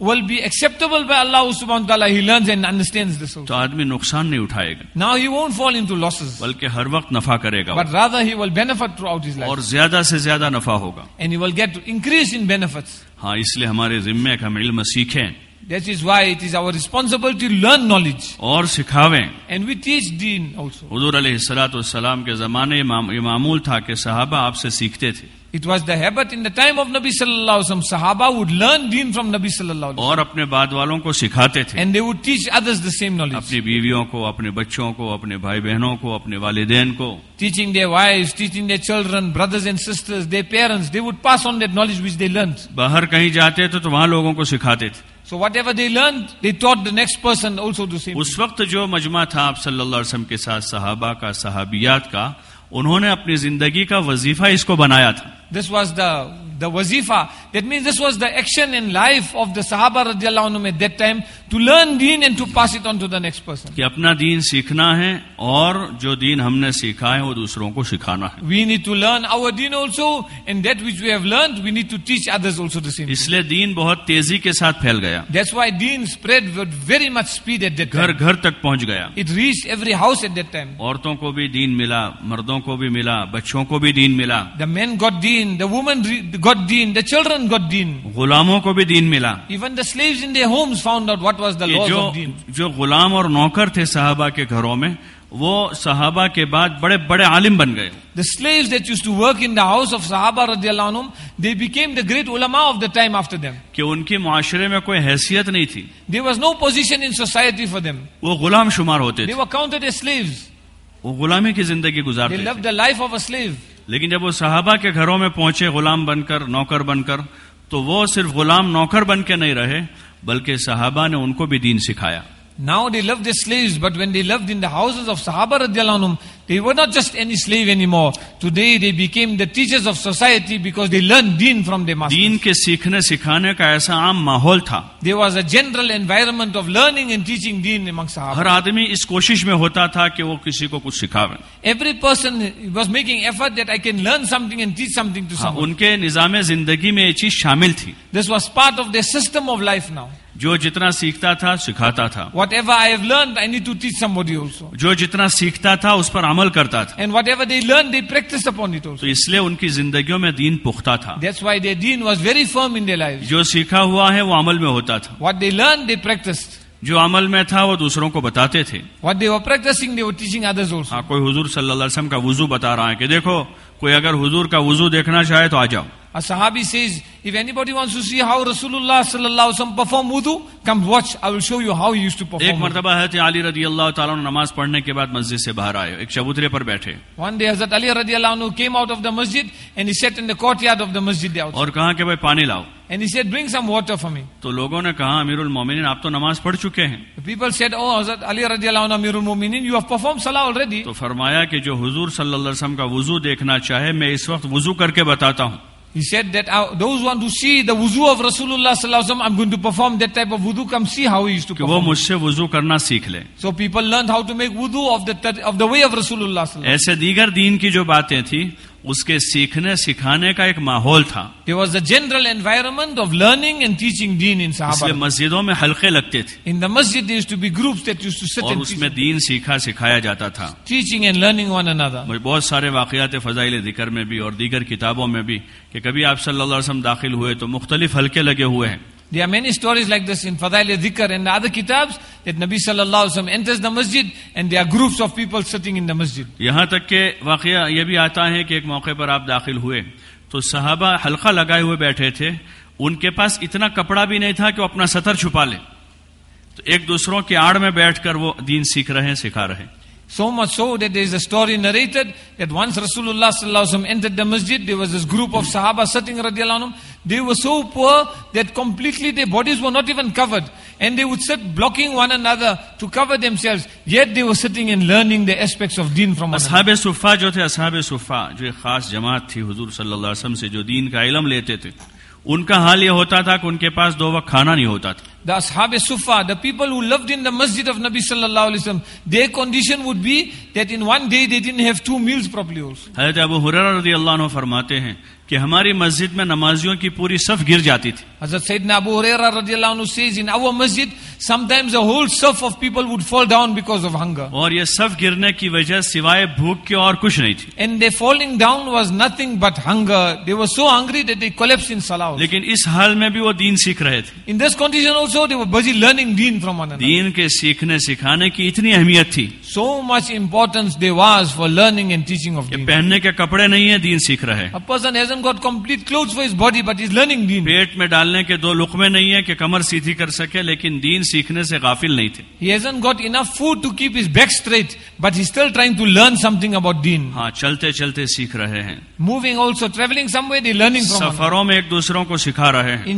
will be acceptable by Allah subhanahu wa ta'ala he learns and understands this also. تو آدمی نقصان نہیں اٹھائے گا. Now he won't fall into losses. بلکہ ہر وقت نفع کرے گا. But rather he will benefit throughout his life. اور زیادہ سے زیادہ نفع ہوگا. And he will get to increase in benefits. ہاں اس لئے ہمارے ذمہ ہم علم سیکھیں. That is why it is our responsibility to learn knowledge. और सिखावें. And we teach deen also. हुजूर अलैहिस्सलाम के ज़माने ये मामूल था कि सहाबा आपसे सीखते थे. It was the habit in the time of Nabi sallallahu alaihi wasallam. Sahaba would learn deen from Nabi sallallahu alaihi wasallam. और अपने बाद वालों को सिखाते थे. And they would teach others the same knowledge. अपनी बीवियों को, अपने बच्चों को, अपने भाई बहनों को, अपने वालिदैन को. Teaching their wives, teaching their children, brothers and sisters, their parents, they would pass on that knowledge which they learned. बाहर कहीं जाते थे तो वहाँ लोगों को सिखाते थे. So whatever they they learned, taught the next person اس وقت جو مجمع تھا آپ صلی اللہ علیہ وسلم کے ساتھ صحابہ کا صحابیات کا انہوں نے اپنی زندگی کا وظیفہ اس کو بنایا تھا This was the, the wazifa. That means this was the action in life of the Sahaba radiallahu anhu at that time to learn deen and to pass it on to the next person. We need to learn our deen also and that which we have learned we need to teach others also the same. That's why deen spread with very much speed at that time. घर It reached every house at that time. औरतों The men got deen the children deen غلاموں کو بھی دین ملا homes جو غلام اور نوکر تھے صحابہ کے گھروں میں وہ صحابہ کے بعد بڑے بڑے عالم بن گئے صحابہ گریٹ دا ٹائم آفٹر معاشرے میں کوئی حیثیت نہیں تھی they was no position for them غلامی کی زندگی گزارتے گزار لائف آف سلیو لیکن جب وہ صحابہ کے گھروں میں پہنچے غلام بن کر نوکر بن کر تو وہ صرف غلام نوکر بن کے نہیں رہے بلکہ صحابہ نے ان کو بھی دین سکھایا now they love the slaves but when they lived in the houses of sahaba radhiyallahu anhum They were not just any slave anymore. Today they became the teachers of society because they learned deen from their masters. Deen ke सीखने सिखाने ka aisa aam mahol tha. There was a general environment of learning and teaching deen among sahaba. हर आदमी इस कोशिश में होता था कि वो Every person was making effort that I can learn something and teach something to someone. Unke निजाम जिंदगी में ये चीज शामिल थी This was part of their system of life now. جو جتنا سیکھتا تھا سکھاتا تھا whatever I have learn I need to teach somebody also جو جتنا سیکھتا تھا اس پر عمل کرتا تھا and whatever they learn they practice upon it تو اس لیے ان کی زندگیوں میں دین پختہ تھا that's why they deen was very firm in their life جو سیکھا ہوا ہے وہ عمل میں ہوتا تھا what they learn they practice جو عمل میں تھا وہ دوسروں کو بتاتے تھے وٹ دے وا پریکٹسنگ دے وا ٹیچنگ ادرز آلسو ہاں کوئی حضور صلی اللہ علیہ وسلم کا وضو بتا رہا ہے کہ دیکھو کوئی اگر حضور کا وزو دیکھنا چاہے تو ایک مرتبہ نماز پڑھنے کے بعد مسجد سے باہر آئے ایک چبوترے پر بیٹھے مسجد مسجد اور کہاں کے پانی لاؤ And he said, bring some water for me. تو لوگوں نے جو حضور صلی اللہ وسلم کا وضو دیکھنا چاہے میں اس وقت وضو کر کے بتاتا ہوں مجھ سے وضو کرنا سیکھ wudu of the of the way of Rasulullah sallallahu alaihi wasallam. ایسے دیگر دین کی جو باتیں تھیں اس کے سیکھنے سکھانے کا ایک ماحول تھا was the general environment of learning and teaching deen ان صحابہ مسجدوں میں حلقے لگتے تھے in the masjid to be groups that used to sit اور اس میں دین سیکھا سکھایا جاتا تھا teaching and learning one another مجھے بہت سارے واقعات فضائل ذکر میں بھی اور دیگر کتابوں میں بھی کہ کبھی آپ صلی اللہ علیہ وسلم داخل ہوئے تو مختلف حلقے لگے ہوئے ہیں There there are are many stories like this in in Fadail Dhikr and and other kitabs that Nabi sallallahu enters the the masjid masjid. groups of people sitting واقعہ یہ بھی آتا ہے کہ ایک موقع پر آپ داخل ہوئے تو صحابہ حلقہ لگائے ہوئے بیٹھے تھے ان کے پاس اتنا کپڑا بھی نہیں تھا کہ وہ اپنا سطر چھپا لے تو ایک دوسروں کے آڑ میں بیٹھ کر وہ دین سیکھ رہے سکھا رہے So much so that there is a story narrated that once Rasulullah entered the masjid, there was this group of Sahaba sitting radiallahu anhum. They were so poor that completely their bodies were not even covered. And they would sit blocking one another to cover themselves. Yet they were sitting and learning the aspects of deen from us. Ashab Sufa जो थे Ashab Sufa जो एक खास जमात थी हुजूर सल्लल्लाहु अलैहि वसल्लम से जो दीन का इलम लेते थे उनका हाल ये the Ashab Sufa, the people who lived in the masjid of Nabi Sallallahu Alaihi Wasallam, their condition would be that in one day they didn't have two meals properly also. حضرت ابو حریرہ رضی اللہ عنہ فرماتے ہیں کہ ہماری مسجد میں نمازیوں کی پوری صف گر جاتی تھی حضرت سیدنا ابو حریرہ رضی اللہ عنہ says in our masjid sometimes a whole صف of people would fall down because of hunger اور یہ صف گرنے کی وجہ سوائے بھوک کے اور کچھ نہیں تھی and their falling down was nothing but hunger they were so hungry that they collapsed in salah لیکن اس حال میں بھی وہ دین سیکھ رہے تھے in this condition also busy learning دین کے سیکھنے سکھانے کی اتنی اہمیت تھی so much importance there was for learning پہننے کے کپڑے نہیں ہے کہ کمر سیدھی کر سکے لیکن کافی نہیں تھے لرن سم تھلتے چلتے سیکھ رہے ہیں موونگ آلسو ٹریولنگ سفروں میں ایک دوسروں کو سکھا رہے ہیں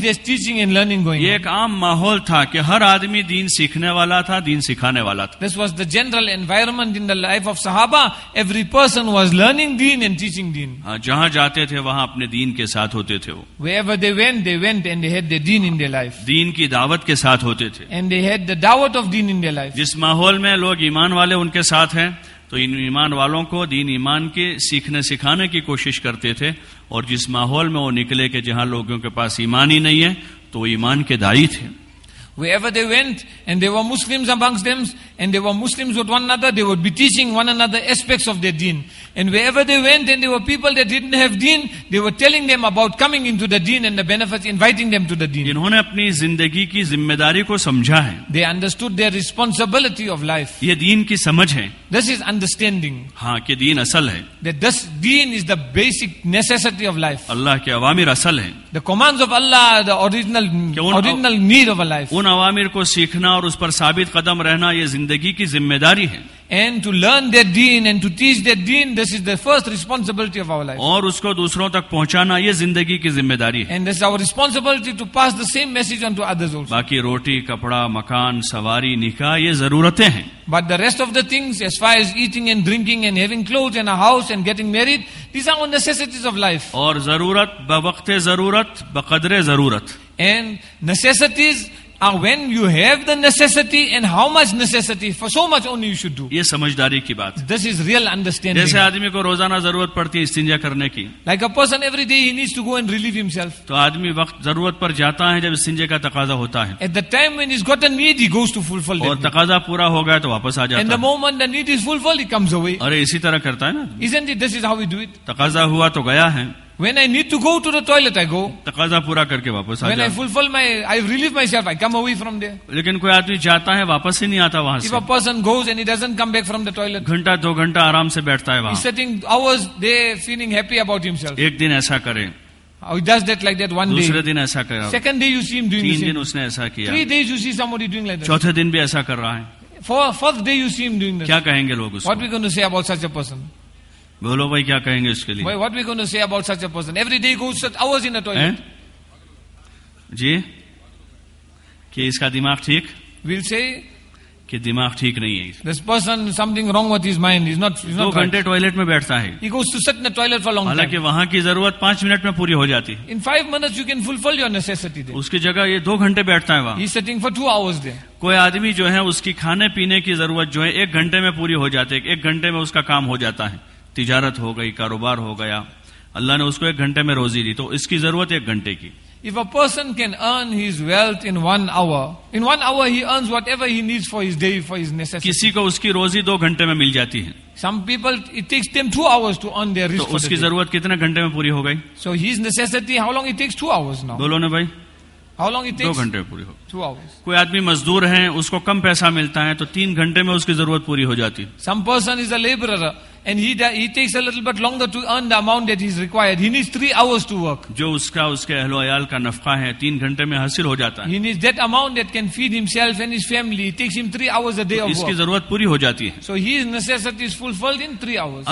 یہ ایک عام ماحول تھا کہ ہر آدمی دین سیکھنے والا تھا دین سکھانے والا تھا general environment in the life of Sahaba every person was learning deen and teaching deen جہاں جاتے تھے وہاں اپنے دین کے ساتھ ہوتے تھے دین دین کی دعوت کے ساتھ ہوتے تھے اینڈ دے ہیڈ دا دعوت آف دین ان لائف جس ماحول میں لوگ ایمان والے ان کے ساتھ ہیں تو ان ایمان والوں کو دین ایمان کے سیکھنے سکھانے کی کوشش کرتے تھے اور جس ماحول میں وہ نکلے کہ جہاں لوگوں کے پاس ایمان ہی نہیں ہے تو وہ ایمان کے دائی تھے Wherever they went, and there were Muslims amongst them, and there were Muslims with one another, they would be teaching one another aspects of their deen. And wherever they went, and there were people that didn't have deen, they were telling them about coming into the deen and the benefits, inviting them to the deen. अपनी की जिम्मेदारी को समझा है They understood their responsibility of life. ये दीन की समझ है This is understanding. हाँ कि दीन असल है That this deen is the basic necessity of life. अल्लाह के अवामिर असल है The commands of Allah are the original, original need of a life. ان عوامر کو سیکھنا اور اس پر ثابت قدم رہنا یہ زندگی کی ذمہ داری ہے اور اس کو دوسروں تک پہنچانا یہ زندگی کی ذمہ داری ہے باقی روٹی کپڑا مکان سواری نکاح یہ ضرورتیں ہیں but the rate of the things and drinking اور ضرورت بوقت ضرورت necessities when you have the necessity and how much necessity سمجھداری کی بات دس از ریئل انڈرسٹینڈ جیسے آدمی کو روزانہ ضرورت پڑتی ہے استنجا کرنے کی like to go relieve relief تو آدمی وقت ضرورت پر جاتا ہے جب استنجا کا تقاضا ہوتا ہے اور تقاضا پورا ہو گیا تو واپس آ جاتا ہے جائے نیڈ از فلفل ارے اسی طرح کرتا ہے نا تقاضا ہوا تو گیا ہے When I need to go to the toilet, I go. तकाजा पूरा When I fulfill my, I relieve myself, I come away from there. लेकिन कोई आदमी जाता है वापस ही नहीं If a person goes and he doesn't come back from the toilet. घंटा दो घंटा आराम से He's sitting hours there feeling happy about himself. एक दिन he does that like that one day. Second day you see him doing this. Three days you see somebody doing like that. For fourth day you see him doing this. क्या कहेंगे लोग उसको? What we going to say about such a person? بولو بھائی کیا کہیں گے اس کے لیے what we gone see about such a person every day go such hours in toilet جی کہ اس کا دماغ ٹھیک ویل سے کہ دماغ ٹھیک نہیں ہے this person something wrong with his mind is not is not گھنٹے ٹوائلٹ میں بیٹھتا ہے he goes to sit in toilet for long time حالانکہ وہاں کی ضرورت 5 منٹ میں پوری ہو جاتی ہے in 5 minutes you can fulfil your necessity there اس کی جگہ یہ 2 گھنٹے بیٹھتا ہے وہاں ہی سٹنگ فار 2 آورز دے کوئی آدمی جو ہے اس کی کھانے پینے کی ضرورت جو ہے ایک گھنٹے میں پوری ہو جاتی ہے ایک گھنٹے میں اس کا کام ہو جاتا ہے تجارت ہو گئی کاروبار ہو گیا اللہ نے اس کو ایک گھنٹے میں روزی دی تو اس کی ضرورت ایک گھنٹے کی If a person can earn his wealth in one hour, in one hour he earns whatever he needs for his day, for his necessity. کسی کو اس کی روزی دو گھنٹے میں مل جاتی ہے. Some people, it takes them two hours to earn their risk تو اس کی ضرورت کتنے گھنٹے میں پوری ہو گئی? So his necessity, how long it takes? Two hours now. بولو نے بھائی. دو گھنٹے پوری کوئی آدمی مزدور ہیں اس کو کم پیسہ ملتا ہے تو تین گھنٹے میں اس کی ضرورت پوری ہو جاتی جو اس اس کا کے اہل و عیال کا نفقہ ہے تین گھنٹے میں حاصل ہو جاتا ہے اس کی ضرورت پوری ہو جاتی ہے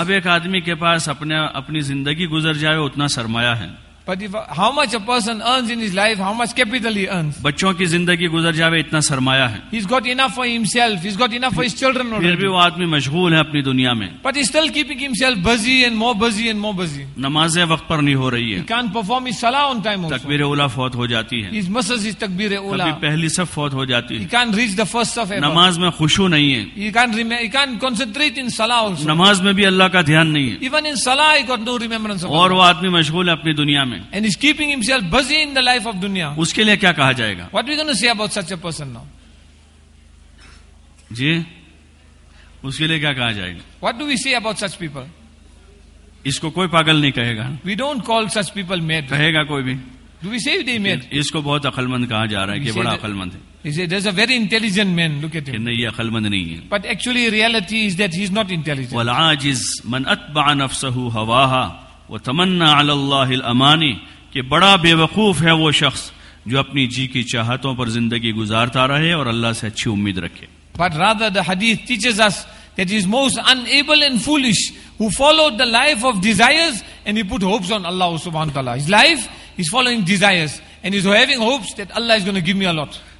اب ایک آدمی کے پاس اپنی زندگی گزر جائے اتنا سرمایہ ہے But if, how much a person earns in his life, how much capital he earns. बच्चों की जिंदगी गुजर जावे इतना सरमाया है. He's got enough for himself. He's got enough for his children already. फिर भी वो आदमी मशगूल है अपनी दुनिया में. But he's still keeping himself busy and more busy and more busy. नमाजें वक्त पर नहीं हो रही है. He can't perform his salah on time also. तकबीर उला फौत हो जाती है. His muscles is तकबीर उला. कभी पहली सफ फौत हो जाती है. He can't reach the first saf ever. नमाज में खुशू नहीं है. He can't remain, he can't concentrate in salah also. नमाज में भी अल्लाह का ध्यान नहीं है. Even in salah he got no remembrance of. और वो आदमी मशगूल है अपनी दुनिया में. اس اس اس کے کے لیے لیے کیا کیا کہا کہا جائے جائے گا گا جی کو کوئی پاگل نہیں کہے کہے گا گا کوئی بھی اس کو بہت عقل عقل مند مند کہا جا رہا ہے کہ بڑا انٹیلیجنٹ مین لوک نہیں یہ عقل مند نہیں ہے من وہ تمنا اللہ کہ بڑا بے وقوف ہے وہ شخص جو اپنی جی کی چاہتوں پر زندگی گزارتا رہے اور اللہ سے اچھی امید رکھے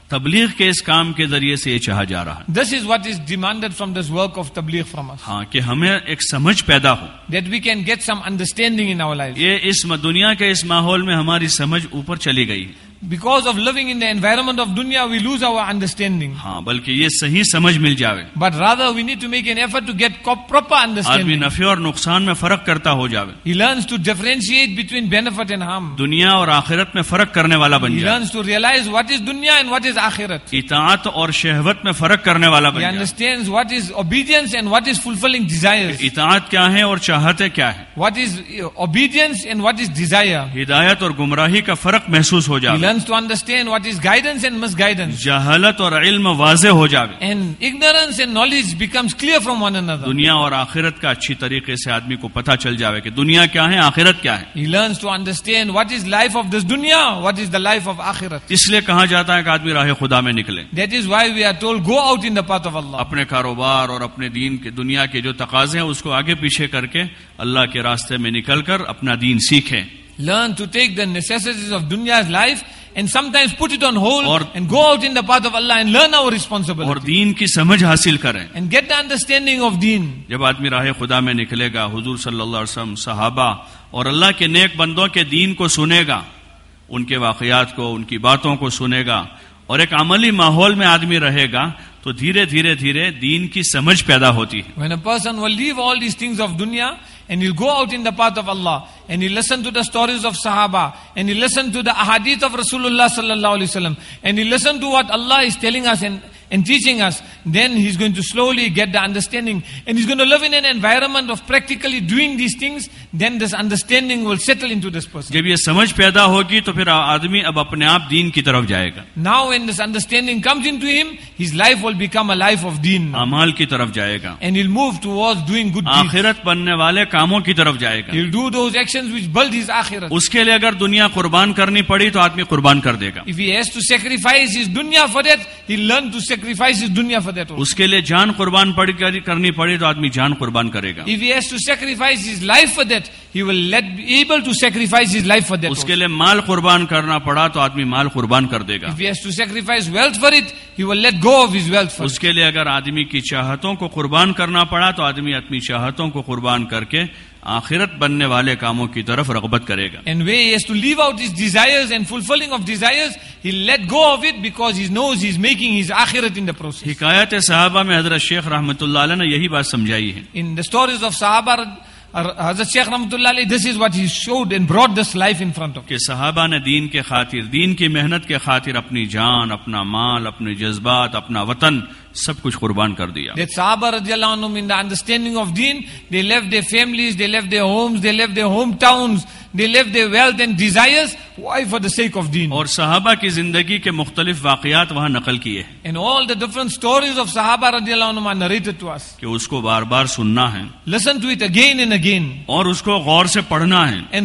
تبلیغ کے اس کام کے ذریعے سے یہ چاہا جا رہا ہے this is what is demanded from this work of tabligh from ہاں کہ ہمیں ایک سمجھ پیدا ہو that we can get some understanding in life یہ اس دنیا کے اس ماحول میں ہماری سمجھ اوپر چلی گئی بیکاز آف لوگ ان دنوائرمنٹ آف دنیا وی لوز اویر انڈرسٹینڈنگ ہاں بلکہ یہ صحیح سمجھ مل جائے but rather we need to make an effort to get proper پروپرسٹینڈ نفع اور نقصان میں فرق کرتا ہو جائے he learns to differentiate benefit and harm دنیا اور آخرت میں فرق کرنے والا بن بنے learn to realise what is dunya and what از آخرت اطاعت اور شہوت میں فرق کرنے والا بن جائے بنے what is obedience and what is fulfilling desire اطاعت کیا ہے اور چاہتے کیا ہے what is obedience and what is desire ہدایت اور گمراہی کا فرق محسوس ہو جائے learns to understand what is guidance and And and misguidance. ignorance knowledge becomes clear from one another. آخرت کا اچھی طریقے سے آدمی کو پتا چل جاوے کہ دنیا کیا ہے کہا جاتا ہے کہ آدمی راہ خدا میں نکلے of Allah. اپنے کاروبار اور اپنے دنیا کے جو تقاضے ہیں اس کو آگے پیچھے کر کے اللہ کے راستے میں نکل کر اپنا دین necessities of dunya's life اور دین کی سمجھ حاصل کریں جب آدمی راہ خدا میں نکلے گا حضور صلی اللہ علیہ وسلم صحابہ اور اللہ کے نیک بندوں کے دین کو سنے گا ان کے واقعات کو ان کی باتوں کو سنے گا اور ایک عملی ماحول میں آدمی رہے گا تو دھیرے دھیرے دھیرے دین کی سمجھ پیدا ہوتی ہے and you go out in the path of Allah and you listen to the stories of Sahaba and you listen to the ahadith of Rasulullah sallallahu alaihi wasallam and you listen to what Allah is telling us and and teaching us, then he's going to slowly get the understanding. And he's going to live in an environment of practically doing these things, then this understanding will settle into this person. Now when this understanding comes into him, his life will become a life of deen. And he'll move towards doing good deeds. आखिरत बनने वाले कामों की तरफ जाएगा He'll do those actions which build his akhirat. उसके लिए अगर दुनिया कुर्बान करनी पड़ी तो आदमी कुर्बान कर देगा If he has to sacrifice his dunya for that, he'll learn to sacrifice اس کے لیے جان قربان پڑ کرنی پڑے تو آدمی جان قربان کرے گا اس کے لیے مال قربان کرنا پڑا تو آدمی مال قربان کر دے گا اس کے لیے اگر آدمی کی چاہتوں کو قربان کرنا پڑا تو آدمی اپنی چاہتوں کو قربان کر کے آخرت بننے والے کاموں کی طرف رغبت کرے گا حکایت صحابہ میں حضرت شیخ رحمۃ اللہ علیہ نے یہی بات سمجھائی ہے صحابہ نے دین دین کے خاطر کی محنت کے خاطر اپنی جان اپنا مال اپنے جذبات اپنا وطن سب کچھ قربان کر دیا دین اور صحابہ کی زندگی کے مختلف واقعات وہاں نقل کیے اس کو بار بار سننا ہے لسن اور اس کو غور سے پڑھنا ہے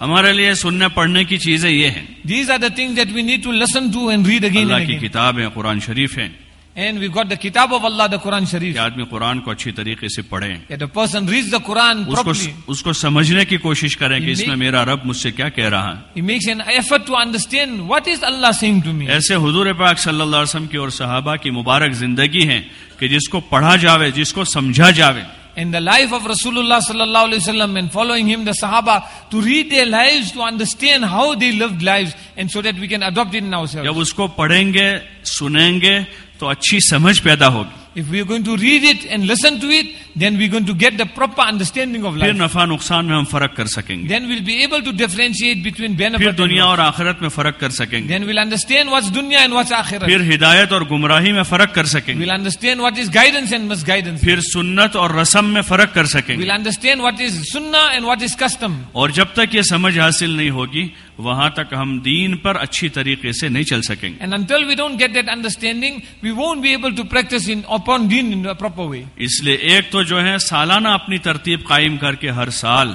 ہمارے لیے سننے پڑھنے کی کی چیزیں یہ ہیں these are the thing that we need to to listen and read again اللہ قرآن شریف ہے قرآن کو اچھی طریقے سے پڑھے قرآن اس کو سمجھنے کی کوشش کریں اس میں میرا رب مجھ سے کیا کہہ رہا ہے پاک صلی اللہ وسلم کی اور صحابہ کی مبارک زندگی ہیں کہ جس کو پڑھا جاوے جس کو سمجھا جاوے in the life of Rasulullah sallallahu alaihi wasallam and following him, the Sahaba, to read their lives, to understand how they lived lives, and so that we can adopt it in ourselves. जब उसको पढ़ेंगे, सुनेंगे, तो अच्छी समझ पैदा होगी. میں ہم فرق کر سکیں گے اور آخرت میں فرق کر سکیں ہدایت اور گمراہی میں فرق کر سکیں well understand what is guidance guidance اور رسم میں فرق کر سکیں ویل انڈرسٹینڈ واٹ از سننا واٹ از کسٹم اور جب تک یہ سمجھ حاصل نہیں ہوگی وہاں تک ہم دین پر اچھی طریقے سے نہیں چل سکیں گے اس لیے ایک تو جو ہے سالانہ اپنی ترتیب قائم کر کے ہر سال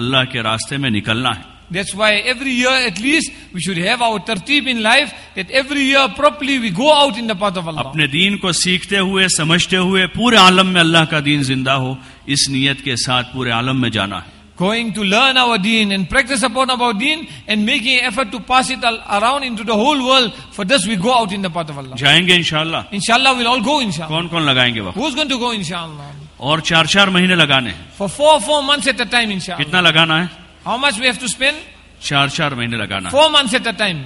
اللہ کے راستے میں نکلنا ہے That's why every year at least we should have our tartib in life that every year properly we go out in the path of Allah. اپنے دین کو سیکھتے ہوئے سمجھتے ہوئے پورے عالم میں اللہ کا دین زندہ ہو اس نیت کے ساتھ پورے عالم میں جانا ہے going to learn our deen and practice upon our deen and making effort to pass it around into the whole world. For this we go out in the path of Allah. जाएंगे इंशाल्लाह इंशाल्लाह we'll all go inshallah. कौन कौन Who's going to go inshallah? और चार चार महीने लगाने For four four months at a time inshallah. कितना लगाना है? How much we have to spend? चार चार महीने लगाना Four months at a time.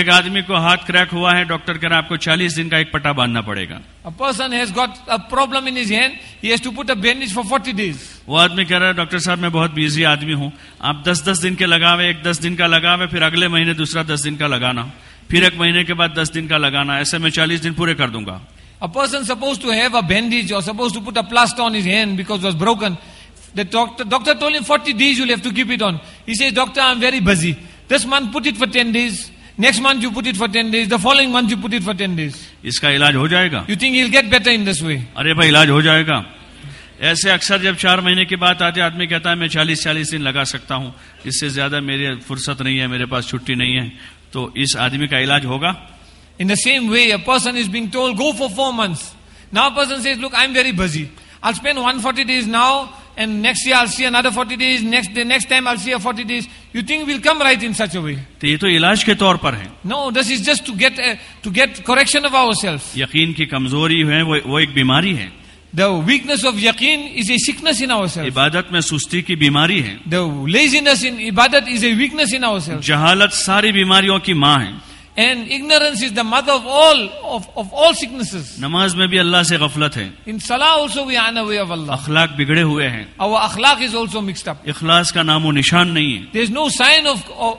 ایک آدمی کو ہاتھ کریک ہوا ہے ڈاکٹر کہہ رہا آپ کو چالیس دن کا ایک پٹا باندھنا پڑے گا وہ آدمی کہہ رہا ہے ڈاکٹر صاحب میں بہت بیزی آدمی ہوں آپ دس دس دن کے لگاوے ایک دس دن کا لگاوے پھر اگلے مہینے دوسرا دس دن کا لگانا پھر ایک مہینے کے بعد دس دن کا لگانا ایسے میں چالیس دن پورے کر دوں گا اس کا علاج علاج ہو ہو جائے جائے گا گا ارے بھائی ایسے اکثر جب چار مہینے کے بعد آتے آدمی کہتا ہے میں چالیس چالیس دن لگا سکتا ہوں اس سے زیادہ میری فرصت نہیں ہے میرے پاس چھٹی نہیں ہے تو اس آدمی کا علاج ہوگا forties well come right inch O وی تو علاج کے طور پر ہے now this is just get correction اب آور کی کمزوری ہے وہ ایک بیماری ہے سستی کی بیماری ہے جہالت ساری بیماریوں کی ماں ہے And ignorance is the mother of all of, of all sicknesses. نماز میں بھی اللہ سے غفلت ہے In salah also we are unaware of Allah. اخلاق بگڑے ہوئے ہیں Our akhlaq is also mixed up. اخلاص کا نام و نشان نہیں ہے There is no sign of, of,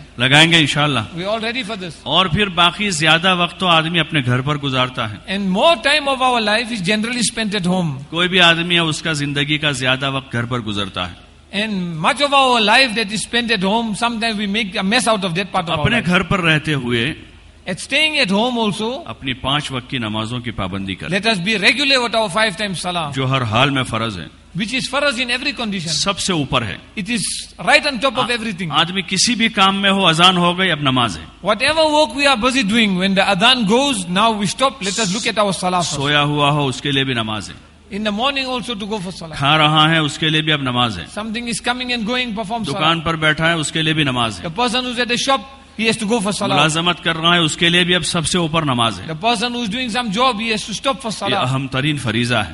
لگائیں گے انشاءاللہ we all ready for this اور پھر باقی زیادہ وقت تو آدمی اپنے گھر پر گزارتا ہے کوئی بھی آدمی ہے اس کا زندگی کا زیادہ وقت گھر پر گزرتا ہے اپنے گھر پر رہتے ہوئے at home also, اپنی پانچ وقت کی نمازوں کی پابندی our five times salah. جو ہر حال میں فرض ہے in از condition سب سے اوپر ہے آدمی کسی بھی کام میں ہو اذان ہو گئی اب نماز ہے سویا ہوا ہو اس کے لیے بھی نماز ہے کھا رہا ہے اس کے لیے اب نماز ہے اینڈ گوئنگ پرفارم دکان پر بیٹھا ہے اس کے لیے بھی نماز ہے ملازمت کر رہا ہے اس کے لیے بھی اب سب سے اوپر نماز ہے اہم ترین فریضہ ہے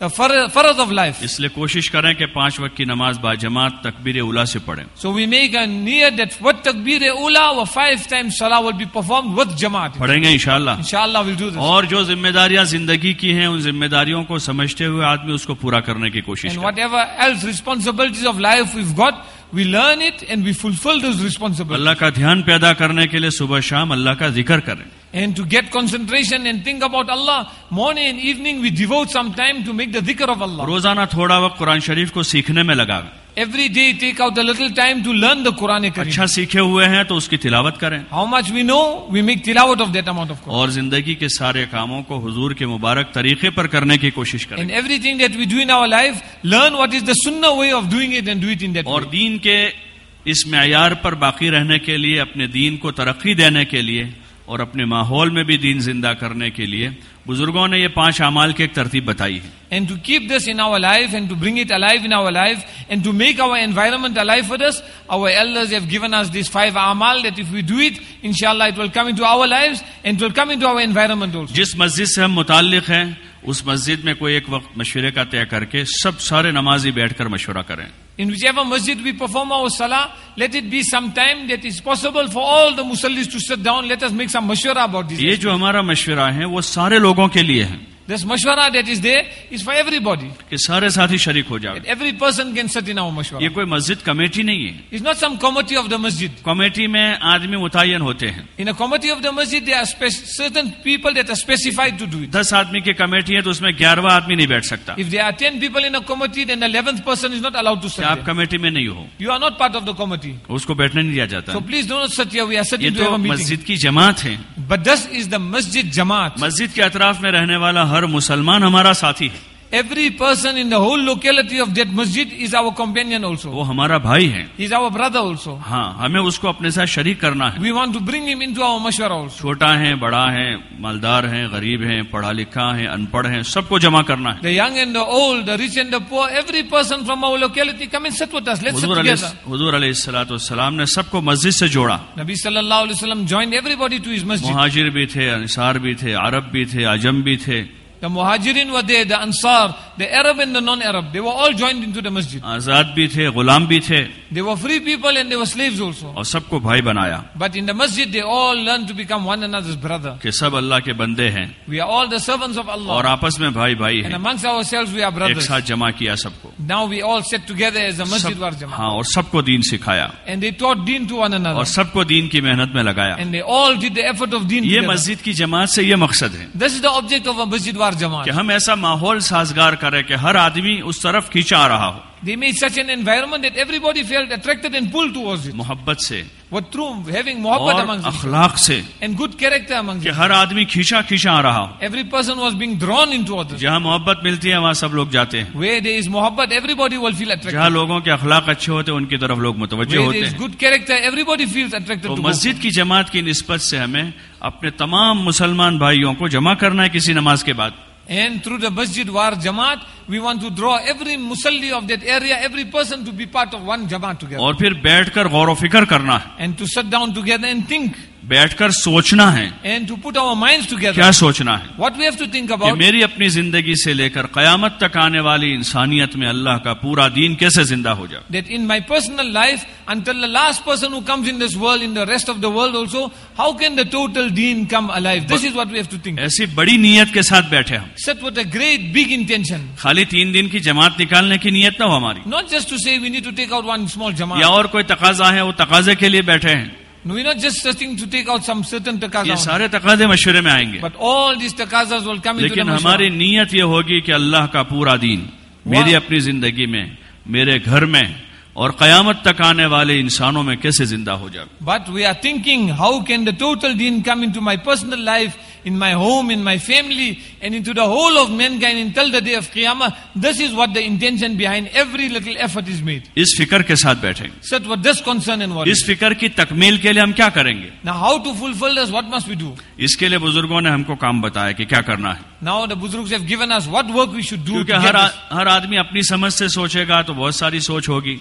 فرض آف لائف اس لیے کوشش کریں کہ پانچ وقت کی نماز با جماعت تکبیر اولا سے پڑھیں so we make a near that time تک ول بی پرفارم وتھ جماعت پڑھیں گے ول ڈو اور جو ذمہ داریاں زندگی کی ہیں ان ذمہ داریوں کو سمجھتے ہوئے آدمی اس کو پورا کرنے کی کوشش what responsibilities of life got we learn it and we fulfill those responsibilities. And to get concentration and think about Allah, morning and evening we devote some time to make the dhikr of Allah. Every day take little time to learn سیکھے ہوئے ہیں تو اس کی تلاوت کریں اور زندگی کے سارے کاموں کو حضور کے مبارک طریقے پر کرنے کی کوشش کریں everything that we do life learn what is the sunnah way of doing اور دین کے اس معیار پر باقی رہنے کے لیے اپنے دین کو ترقی دینے کے لیے اور اپنے ماحول میں بھی دین زندہ کرنے کے لیے بزرگوں نے یہ پانچ اعمال کی ایک ترتیب بتائی ہے and to keep this in our life and to bring it alive in our life and to make our environment alive for this our elders have given us this five اعمال that if we do it انشاءاللہ it will come into our lives and will come into our environment also جس مسجد سے ہم متعلق ہیں اس مسجد میں کوئی ایک وقت مشورے کا طے کر کے سب سارے نمازی بیٹھ کر مشورہ کریں In whichever masjid we perform our salah, let it be sometime that is possible for all the musallis to sit down. Let us make some mashwara about this. ये जो हमारा मशवरा है वो सारे लोगों के लिए है This mashwara that is there is for everybody. کہ سارے ساتھی شریک ہو جاؤ Every person can sit in our mashwara. یہ کوئی مسجد کمیٹی نہیں ہے It's not some committee of the masjid. Committee میں آدمی متعین ہوتے ہیں In a committee of the masjid there are certain people that are specified to do it. دس آدمی کی کمیٹی ہے تو اس میں گیارہواں آدمی نہیں بیٹھ سکتا If there are 10 people in a committee then the 11th person is not allowed to sit آپ there. کمیٹی میں نہیں ہو You are not part of the committee. اس کو بیٹھنے نہیں دیا جاتا So please do not sit here. We are sitting to have تو a meeting. مسجد کی جماعت ہے But this is the masjid jamaat. مسجد کے اطراف میں رہنے والا ہر ہر مسلمان ہمارا ساتھی ہے every person whole locality of that masjid وہ ہمارا بھائی ہے ہاں، اس کو اپنے بڑا ہیں مالدار ہیں غریب ہیں پڑھا لکھا ہے ان پڑھ ہے سب کو جمع کرنا ہے young and old the rich and the poor every person from over locality come in ستوس حضور علیہ السلط السلام نے سب کو مسجد سے جوڑا نبی صلی اللہ علیہ وسلم join everybody to is masjid حاجر بھی تھے انصار بھی تھے عرب بھی تھے آجم بھی تھے the muhajirin were there the ansar, the arab and the non arab they were all joined into the masjid آزاد بھی تھے غلام بھی تھے they were free people and they were slaves also اور سب کو بھائی بنایا but in the masjid they all learned to become one another's brother کہ سب اللہ کے بندے ہیں we are all the servants of allah اور آپس میں بھائی بھائی ہیں and amongst ourselves we are brothers ایک ساتھ جمع کیا سب کو now we all sat together as a masjid war jama ہاں اور سب کو دین سکھایا and they taught deen to one another اور سب کو دین کی محنت میں لگایا and they all did the effort of deen یہ مسجد کی جماعت سے یہ مقصد ہے this is the object of a masjid war کہ ہم ایسا ماحول سازگار کرے کہ ہر آدمی اس طرف کھینچا رہا ہو جہاں محبت ملتی ہے جہاں لوگوں کے اخلاق اچھے ہوتے ہیں ان کی طرف لوگ متوجہ مسجد کی جماعت کی نسبت سے ہمیں اپنے تمام مسلمان بھائیوں کو جمع کرنا ہے کسی نماز کے بعد And through the masjid war jamaat, we want to draw every musalli of that area, every person to be part of one jamaat together. And to sit down together and think. بیٹھ کر سوچنا ہے کیا سوچنا ہے میری اپنی زندگی سے لے کر قیامت تک آنے والی انسانیت میں اللہ کا پورا دین کیسے زندہ ہو جائے انسنل ایسی بڑی نیت کے ساتھ بیٹھے گریٹ بگ انٹینشن خالی تین دن کی جماعت نکالنے کی نیت نہ ہو ہماری not just to save to take اور کوئی تقاضا ہے وہ تقاضے کے لیے بیٹھے ہیں لیکن ہماری نیت یہ ہوگی کہ اللہ کا پورا دین میری اپنی زندگی میں میرے گھر میں اور قیامت تک آنے والے انسانوں میں کیسے زندہ ہو جائے but we are thinking how can the life whole of مینا this is what the intention behind every little ایف میڈ اس فکر کے ساتھ بیٹھیں گے ہم کیا کریں گے ہاؤ ٹو فلفلس ڈو اس کے لیے بزرگوں نے ہم کو کام بتایا کہ کیا کرنا ہے ناٹ وک شوڈ ڈو ہر آدمی اپنی سمجھ سے سوچے گا تو بہت ساری سوچ ہوگی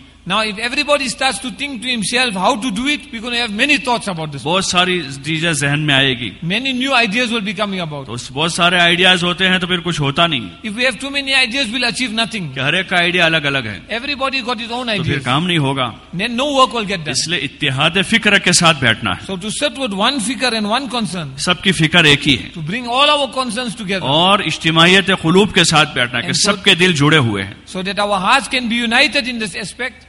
body to think to himself how to do it many thoughts بہت ساری چیزیں ذہن میں آئے گی مینی نیو آئیڈیاز بہت سارے آڈیاز ہوتے ہیں تو پھر کچھ ہوتا نہیں ہر ایک کا آئیڈیا الگ الگ ہے کام نہیں ہوگا فکر کے ساتھ بیٹھنا سب کی فکر ایک ہی ہے اور اجتماعی خلوب کے ساتھ بیٹھنا ہے سب کے دل جڑے ہوئے ہیں سوٹ بی یوناڈ انسپیکٹ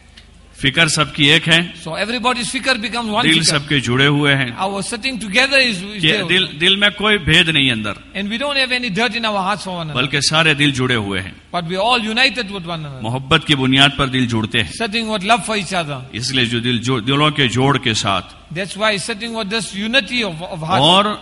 فکر سب کی ایک ہے سو ایوری باڈیز فکر بیکم ون دل سب کے جڑے ہوئے ہیں آور سٹنگ ٹوگیدر از دل دل میں کوئی بھید نہیں اندر and we don't have any dirt in our hearts for one بلکہ سارے دل جڑے ہوئے ہیں but we all united with one محبت کی بنیاد پر دل جڑتے ہیں sitting with love for each other اس لیے جو دل دلوں کے جوڑ کے ساتھ that's why sitting with this unity of heart اور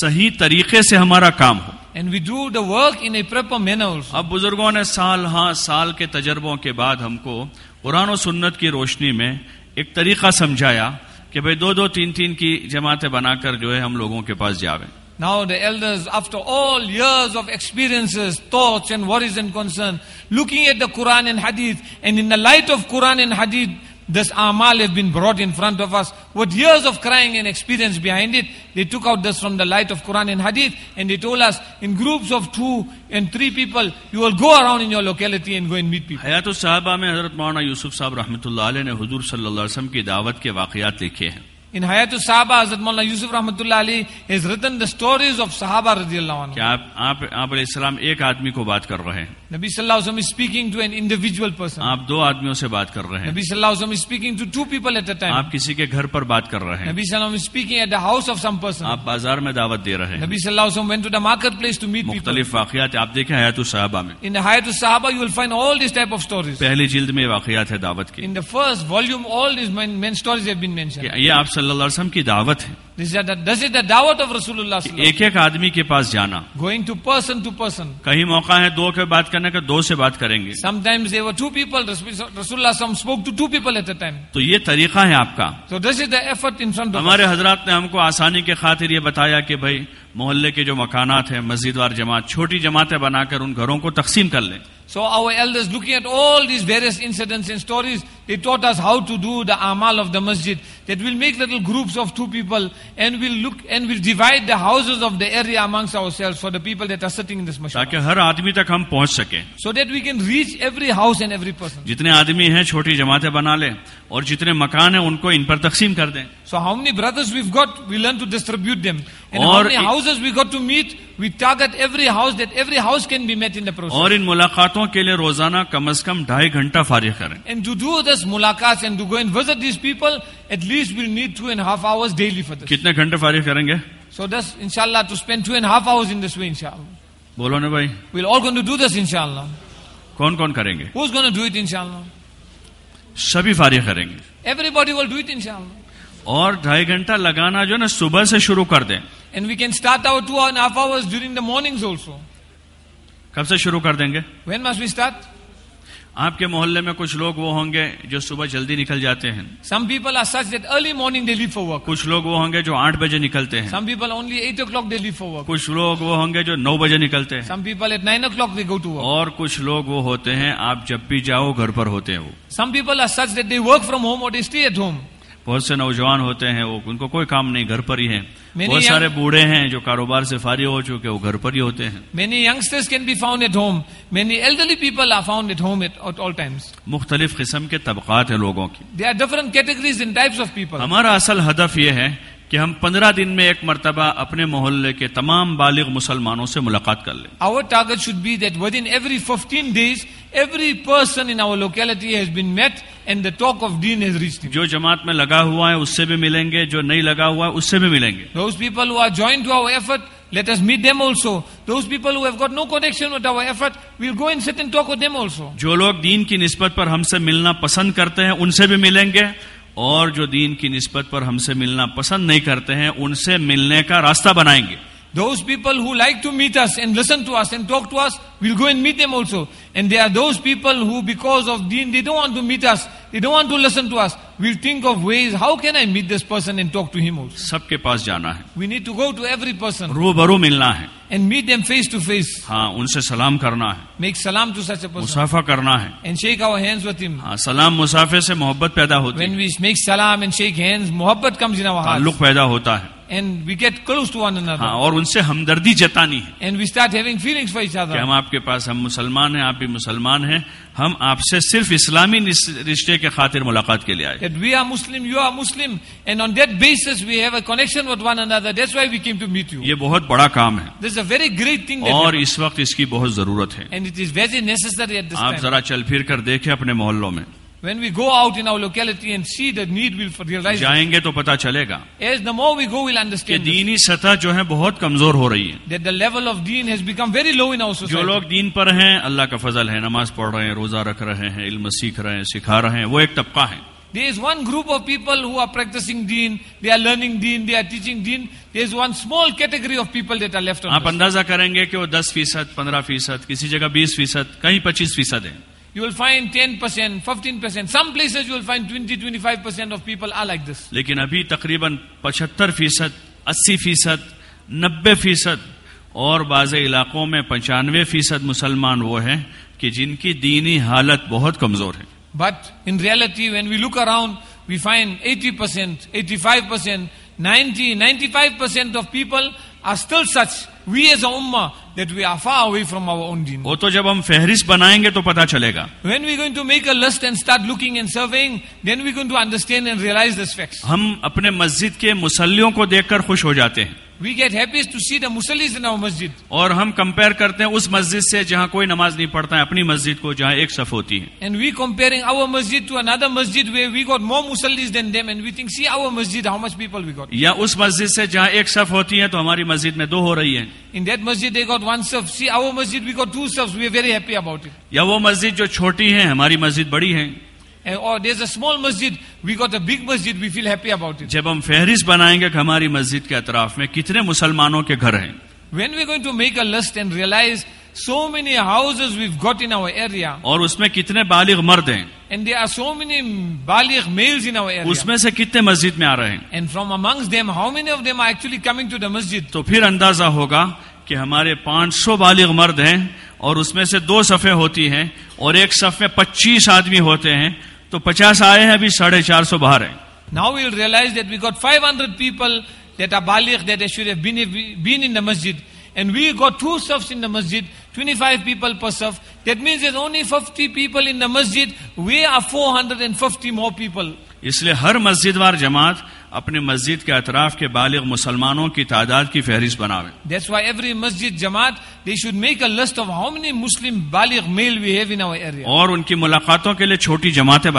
صحیح طریقے سے ہمارا کام ہو and we do the work in a proper manner اب بزرگوں نے سال ہاں سال کے تجربوں کے بعد ہم کو قرآن و سنت کی روشنی میں ایک طریقہ سمجھایا کہ بھئی دو دو تین تین کی جماعتیں بنا کر جو ہے ہم لوگوں کے پاس جاویں Now the elders, after all years of experiences, thoughts and worries and concern, looking at the Quran and Hadith, and in the light of Quran and Hadith, this amal has been brought in front of us with years of crying and experience behind it. They took out this from the light of Quran and Hadith and they told us in groups of two and three people, you will go around in your locality and go and meet people. हयात साहबा में हजरत मौलाना यूसुफ साहब रहमतुल्लाह ने हुजूर सल्लल्लाहु अलैहि वसल्लम की दावत के वाकयात लिखे हैं ان حیات الحاب مولانا رحمۃ اللہ علی صحابہ ایک آدمی کو بات کر رہے ہیں نبی صلی اللہ عموم انڈیویژل پرسن آپ دو آدمیوں سے دعوت دے رہے ہیں آپ دیکھیں صاحبہ میں دعوت کی ان دا فرسٹ ولیم اولڈ کیا صلی اللہ علیہ وسلم کی دعوت ہے ایک ایک آدمی کے پاس جانا going to person to person کہیں موقع ہے دو کے بات کرنے کا دو سے بات کریں گے سم ٹائمز ٹو پیپل رسول اللہ some spoke to to people at time تو یہ طریقہ ہے آپ کا تو دس is the effort in front ہمارے حضرات نے ہم کو آسانی کے خاطر یہ بتایا کہ بھائی محلے کے جو مکانات ہیں مسجد وار جماعت چھوٹی جماعتیں بنا کر ان گھروں کو تقسیم کر لیں So our elders, looking at all these various incidents and stories, they taught us how to do the amal of the masjid. That we'll make little groups of two people and we'll look and we'll divide the houses of the area amongst ourselves for the people that are sitting in this masjid. So that we can reach every house and every person. और जितने मकान हैं उनको इन पर तकसीम कर दें So how many brothers we've got, we learn to distribute them. And how many houses we got to meet, ان ملاقتوں کے لیے روزانہ کم از کم ڈھائی گھنٹہ فارغ کریں گھنٹے کون کون کریں گے سبھی فارغ کریں گے ایوری باڈی اللہ اور ڈھائی گھنٹہ لگانا جو ہے صبح سے شروع کر دیں مارنگز آب سے شروع کر دیں گے وین مس ویٹارٹ آپ کے محلے میں کچھ لوگ وہ ہوں گے جو صبح جلدی نکل جاتے ہیں some people a such that early morning they leave ہوا کچھ لوگ وہ ہوں گے جو آٹھ بجے نکلتے ہیں some people only eight o'clock they leave ہوا کچھ لوگ وہ ہوں گے جو نو بجے نکلتے ہیں some people at nine o'clock اور کچھ لوگ وہ ہوتے ہیں آپ جب بھی جاؤ گھر پر ہوتے ہیں اسٹے ایٹ ہوم بہت سے نوجوان ہوتے ہیں وہ ان کو کوئی کام نہیں گھر پر ہی ہیں بہت سارے بوڑھے ہیں جو کاروبار سے فارغ ہو چکے وہ گھر پر ہی ہوتے ہیں many can be found at home many elderly people are found at home at all times مختلف قسم کے طبقات ہیں لوگوں کی they are different categories in types of people ہمارا اصل ہدف یہ ہے کہ ہم پندرہ دن میں ایک مرتبہ اپنے محلے کے تمام بالغ مسلمانوں سے ملاقات کر لیں our target should be that with in every fifteen days every person in our locality has been met and the talk of deen has reach جو جماعت میں لگا ہوا ہے اس سے بھی ملیں گے جو نہیں لگا ہوا ہے اس سے بھی ملیں گے those people who are join to our effort let us meet them also. Those people who have got no connection with our effort, we'll go and sit and talk with them also. جو لوگ دین کی نسبت پر ہم سے ملنا پسند کرتے ہیں ان سے بھی ملیں گے اور جو دین کی نسبت پر ہم سے ملنا پسند نہیں کرتے ہیں ان سے ملنے کا راستہ بنائیں گے Those people who like to meet us and listen to us and talk to us, we'll go and meet them also. And there are those people who because of deen, they don't want to meet us. They don't want to listen to us. We'll think of ways, how can I meet this person and talk to him also? We need to go to every person. And meet them face to face. Make salam to such a person. And shake our hands with him. When we make salam and shake hands, muhabbat comes in our hearts. ہاں، ان سے ہمدردی جتانی ہے ہم آپ کے پاس ہم مسلمان ہیں آپ بھی مسلمان ہیں ہم آپ سے صرف اسلامی رشتے کے خاطر ملاقات کے لئے we are Muslim you are Muslim بہت بڑا کام ہے ویری گریٹ تھنگ اور اس وقت اس کی بہت ضرورت ہے دیکھے اپنے محلوں میں وین وی گو آؤٹ لو کیا لیتی نیٹ جائیں گے تو پتا چلے گا سطح جو ہے بہت کمزور ہو رہی ہے اللہ کا فضل ہے نماز پڑھ رہے ہیں روزہ رکھ رہے ہیں علم سیکھ رہے ہیں سکھا رہے ہیں وہ ایک طبقہ they is one group of پیپلسنگ one small category of people آپ اندازہ کریں گے کہ وہ دس فیصد پندرہ فیصد کسی جگہ بیس فیصد کہیں پچیس فیصد ہے لائک دس تقریباً پچہتر نبے فیصد اور بعض علاقوں میں پچانوے فیصد مسلمان وہ ہیں کہ جن کی دینی حالت بہت کمزور ہے but in reality when we look around we find eighty percent eighty five percent ninety ninety five percent of people such we as امر دیٹ وی او فرم اوور وہ تو جب ہم فہرست بنائیں گے تو پتا چلے گا when we going to this fact ہم اپنے مسجد کے مسلموں کو دیکھ کر خوش ہو جاتے ہیں we get happy to see the مسلیز ان مسجد اور ہم کمپیئر کرتے ہیں اس مسجد سے جہاں کوئی نماز نہیں پڑھتا ہے اپنی مسجد کو جہاں ایک صف ہوتی ہے and we comparing our Masjid to another masjid we we got more مسلیز then them and we think see our masjid how much people we got یا اس مسجد سے جہاں ایک صف ہوتی ہے تو ہماری مسجد میں دو ہو رہی ہے in that Masjid they got one صف see our masjid we got two صفs we very happy about it یا وہ مسجد جو چھوٹی ہے ہماری مسجد بڑی ہے جب ہم فہرست بنائیں گے کہ ہماری مسجد کے اطراف میں کتنے مسلمانوں کے گھر ہیں when we going realize so many houses اور کتنے مسجد میں آ رہے ہیں مسجد تو پھر اندازہ ہوگا کہ ہمارے پانچ سو بالغ مرد ہیں اور اس میں سے دو صفحے ہوتی ہیں اور ایک میں پچیس آدمی ہوتے ہیں تو پچاس آئے ہیں ابھی ساڑھے چار سو باہر ہیں now we'll realize that we got five hundred people that are بالک that a been in Masjid and we got to سف ان مسجد ٹوینٹی فائیو پیپل پر سف that that means only fifty people in Masjid we are four hundred and fifty more people اس لیے ہر مسجد وار جماعت اپنے مسجد کے اطراف کے بالغ مسلمانوں کی تعداد کی فہرست ایوری مسجد جماعت بالغ اور ان کی ملاقاتوں کے لیے چھوٹی جماعتیں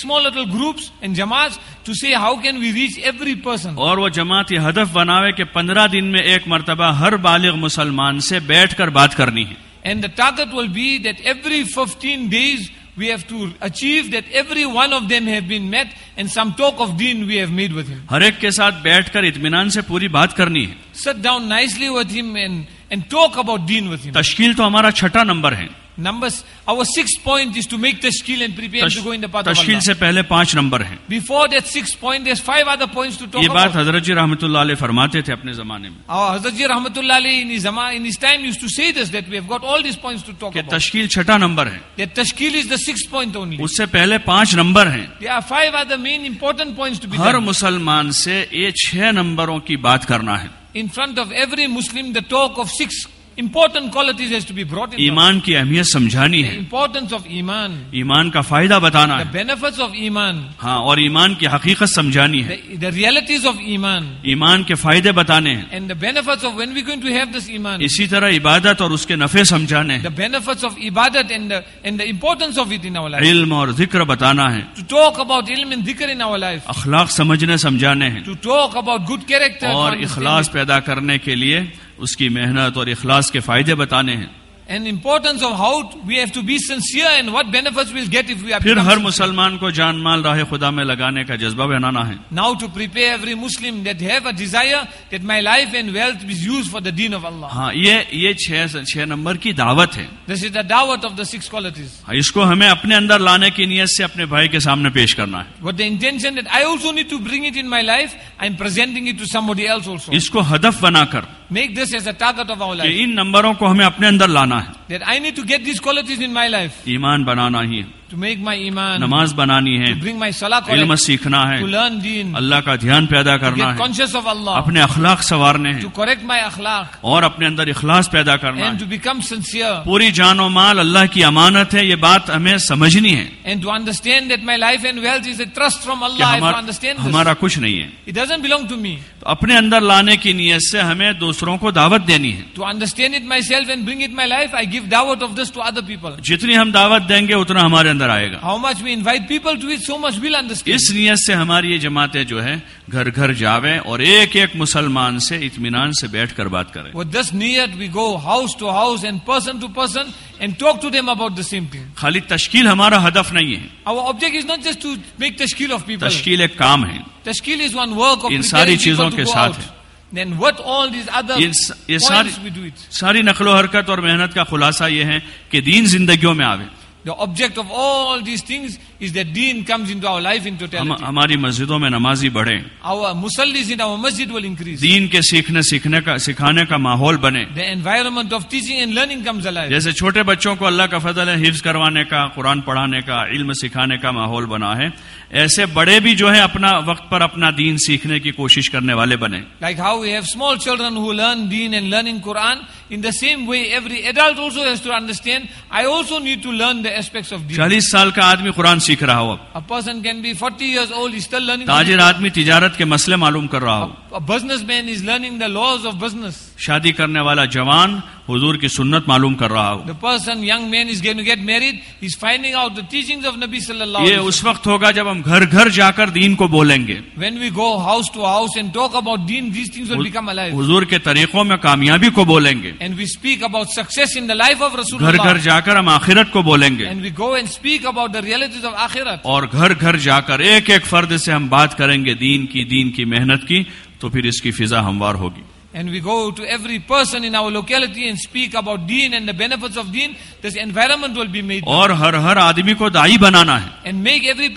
small little group jamaat to see how can we reach every person اور وہ جماعت یہ ہدف بناوے 15 دن میں ایک مرتبہ ہر بالغ مسلمان سے بیٹھ کر بات کرنی ہے طاقت will every 15 days we have to achieve that every one of them have been met and some talk of deen we have made with him हर एक के साथ बैठकर इत्मीनान से पूरी बात करनी है sit down nicely with him and and talk about deen with him तश्कील तो हमारा छठा नंबर है نمبر او سکس پوائنٹ سے فرماتے تھے اپنے زمانے میں تشکیل چھٹا نمبر ہے اس سے پہلے پانچ نمبر ہیں ہر مسلمان سے چھ نمبروں کی بات کرنا ہے in front of every Muslim the talk of six important qualities to be برٹ ایمان کی اہمیت سمجھانی ہے امپورٹنس ایمان ایمان کا فائدہ بتانا ہے ہاں، اور ایمان کی حقیقت سمجھانی ہے دا ریئلٹیز آف ایمان ایمان کے فائدے بتانے ہیں اسی طرح عبادت اور اس کے نفے سمجھانے آف علم اور ذکر بتانا ہے ٹو ٹاک اباؤٹ علم ذکر ان لائف اخلاق سمجھنے سمجھانے ہیں to talk about good character اور اخلاص پیدا کرنے کے لیے اس کی محنت اور اخلاص کے فائدے بتانے ہیں پھر ہر مسلمان کو جان مال راہ خدا میں لگانے کا جذبہ بنانا ہے ہاؤ ٹو پرسلم دیٹ ہاں یہ چھ نمبر کی دعوت ہے دس از دا دعوت آف د سکس اس کو ہمیں اپنے اندر لانے کی نیت سے اپنے بھائی کے سامنے پیش کرنا ہے وٹ اس کو ہدف بنا کر make this as a target of our life ان نمبروں کو ہمیں اپنے اندر لانا बनाना है there I need to get this qualities in my life ईमान बनाना ही है نماز بنانی ہے اللہ کا دھیان پیدا کرنا اپنے اخلاق سوارنے اور اپنے اخلاق پیدا کرنا پوری جان و مال اللہ کی امانت ہے یہ بات ہمیں ہمارا کچھ نہیں ہے اپنے لانے کی نیت سے ہمیں دوسروں کو دعوت دینی ہے جتنی ہم دعوت دیں گے اتنا ہمارے اندر آئے گا مچ انوائٹ پیپل سے ہماری یہ جماعتیں جو ہے ایک ایک مسلمان سے اطمینان سے بیٹھ کر بات کریں this niyat we go house to house and and person person to to talk them about same thing خالی تشکیل ہمارا ہدف نہیں ہے اور is is not just to make tashkeel tashkeel تشکیل پیپل ایک کام ہے ون ورک ان ساری چیزوں کے ساتھ Then what all these other we do it? نقل و حرکت اور محنت کا خلاصہ یہ ہے کہ دین زندگیوں میں آوے object of all these things ہماری مسجدوں میں نمازی بڑھے مسجد کے سیکھنے سیکھنے کا سکھانے کا ماحول بنے دا انوائرمنٹ آف ٹیچنگ جیسے چھوٹے بچوں کو اللہ کا فضل ہے حفظ کروانے کا قرآن پڑھانے کا علم سکھانے کا ماحول بنا ہے ایسے بڑے بھی جو ہے اپنا وقت پر اپنا دین سیکھنے کی کوشش کرنے والے بنے like how we have small children who learn deen and learning Quran in the same way every adult also has to understand I also need to learn the aspect of چالیس سال کا آدمی قرآن سیکھ رہا ہو اب a person can be forty still learning تاجر آدمی تجارت کے مسئلے معلوم کر رہا ہو a businessman is learning the laws of business شادی کرنے والا جوان حضور کی سنت معلوم کر رہا نبی صلی اللہ یہ اس وقت ہوگا جب ہم گھر گھر جا کر دین کو بولیں گے when we go house to house کے طریقوں میں کامیابی کو بولیں گے اور گھر گھر جا کر ایک ایک فرد سے ہم بات کریں گے دین کی دین کی محنت کی تو پھر اس کی فضا ہموار ہوگی لوکیلٹی ول بی میڈ اور ہر ہر آدمی کو دائی بنانا ہے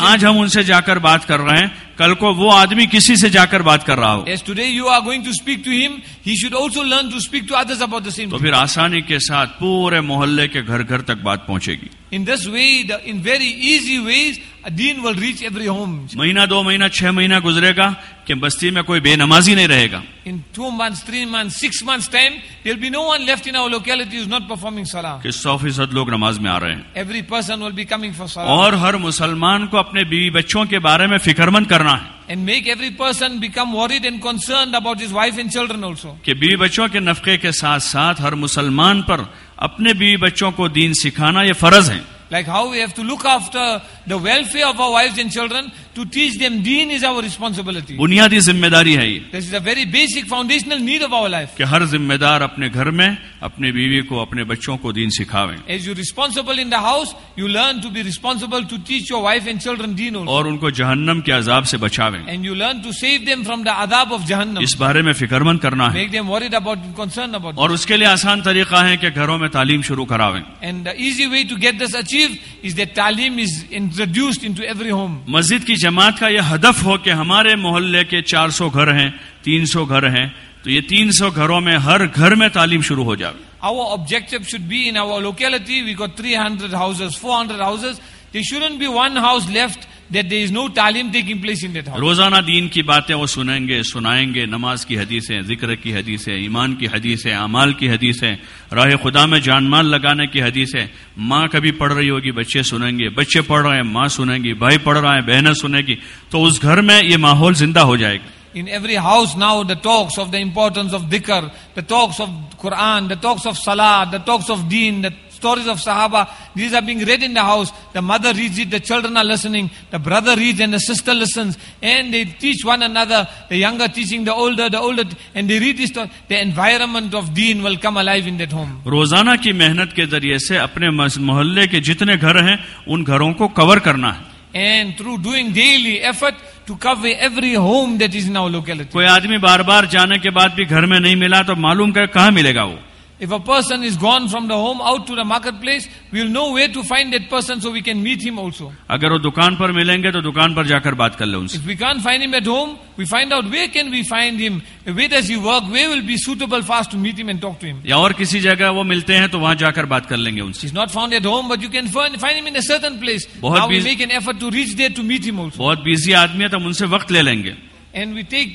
آج ہم ان سے جا کر بات کر رہے ہیں کل کو وہ آدمی کسی سے جا کر بات کر رہا ہونک ٹواٹ دا سیم پھر آسانی کے ساتھ پورے محلے کے گھر گھر تک بات پہنچے گی مہینہ دو مہینہ چھ مہینہ گزرے گا کہ بستی میں کوئی بے نماز ہی نہیں رہے گا ایوری پرسن ولسن اور ہر مسلمان کو اپنے بیوی بچوں کے بارے میں فکر مند کرنا ہے نفکے کے ساتھ ساتھ ہر مسلمان پر اپنے بیوی بچوں کو دین سکھانا یہ فرض ہے like how we have to look after the welfare of our wife and children to teach our responsibility بنیادی ذمے داری ہے very basic foundational need of our life کے ہر جمے دار اپنے گھر میں اپنے بیوی کو اپنے بچوں کو جہنم کے اذاب سے بچاوے آداب آف جہنم اس بارے میں فکر مند کرنا ہے اور اس کے لیے آسان طریقہ ہے کہ گھروں میں تعلیم شروع کرا the easy way to get this achieve is that taleem is introduce مسجد کی جماعت کا یہ ہدف ہو کہ ہمارے محلے کے چار سو گھر ہیں تین سو گھر ہیں تو یہ تین سو گھروں میں ہر گھر میں تعلیم شروع ہو جائے our objective should be in our locality we got 300 houses 400 houses there shouldn't be one house left that that there is no taking place in house. روزانہ سنائیں گے نماز کی حدیثیں ذکر کی حدیثیں ایمان کی حدیثیں اعمال کی حدیثیں راہ خدا میں جان مال لگانے کی حدیثیں ماں کبھی پڑھ رہی ہوگی بچے سنیں گے بچے پڑھ رہے ہیں ماں سنیں گی بھائی پڑھ رہا ہے بہنیں سنیں گی تو اس گھر میں یہ ماحول زندہ ہو جائے گا talks of salah, the talks of deen, the stories of Sahaba. These are being read in the house. The mother reads it, the children are listening, the brother reads and the sister listens, and they teach one another, the younger teaching the older, the older, and they read this story. The environment of deen will come alive in that home. روزانہ کی محنت کے ذریعے سے اپنے محلے کے جتنے گھر ہیں ان گھروں کو کور کرنا ہے and through doing daily effort to cover every home that is in our locality. کوئی آدمی بار بار جانے کے بعد بھی گھر میں نہیں ملا تو معلوم کہ کہاں ملے گا وہ If a person is gone from the home out to the marketplace, we will know where to find that person so we can meet him also. अगर वो दुकान पर मिलेंगे तो दुकान पर बात कर उनसे If we can't find him at home, we find out where can we find him, where does he work, where will be suitable for us to meet him and talk to him. या और किसी जगह वो मिलते हैं तो वहां बात कर लेंगे उनसे He's not found at home, but you can find, find him in a certain place. Now we make an effort to reach there to meet him also. बहुत बिजी आदमी है तो उनसे वक्त लेंगे and we take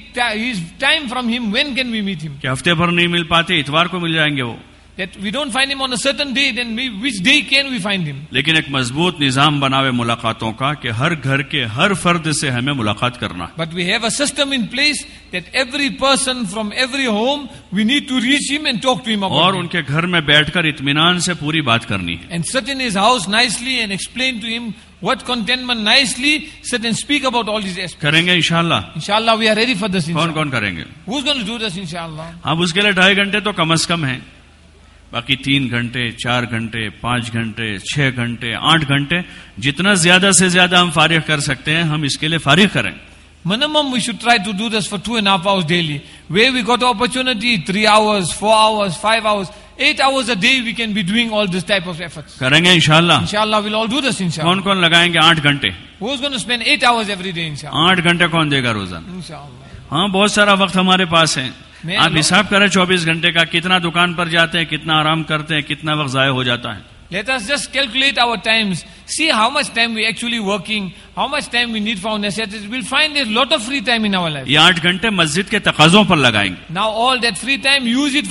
his time from him when can we meet him कि हफ्ते भर नहीं मिल पाते इतवार को मिल जाएंगे वो that we don't find him on a certain day then which day can we find him लेकिन एक मजबूत निजाम बनावे मुलाकातों का कि हर घर के हर फर्द से हमें मुलाकात करना but we have a system in place that every person from every home we need to reach him and talk to him about और उनके घर में बैठकर इत्मीनान से पूरी बात करनी and sit in his house nicely and explain to him what content mean nicely sit and speak about all these کریں گے ان شاء اللہ ان شاء اللہ وی آر ریڈی فور دون کو کم از کم ہے باقی تین گھنٹے چار گھنٹے پانچ گھنٹے چھ گھنٹے آٹھ گھنٹے جتنا زیادہ سے زیادہ ہم فارغ کر سکتے ہیں ہم اس کے لیے فارغ کریں گے minimum we should try to to این آپ out daily we we got اپنی three or four hours five hours eight hour day we can be doing all this type of effort کریں گے ان شاء اللہ ان شاء اللہ ول آل ڈو دس ان کون کون لگائیں گے آٹھ گھنٹے spend eight hour every day in آٹھ گھنٹے کون دے گا روزانہ ہاں بہت سارا وقت ہمارے پاس ہے آپ حساب کریں چوبیس گھنٹے کا کتنا دکان پر جاتے ہیں کتنا آرام کرتے ہیں کتنا وقت ضائع ہو جاتا ہے let us just calculate over time see how much time we actually how much time we need found we'll find lot of free time یہ آٹھ گھنٹے مسجد کے تقاضوں پر لگائیں گے نا all that free time use it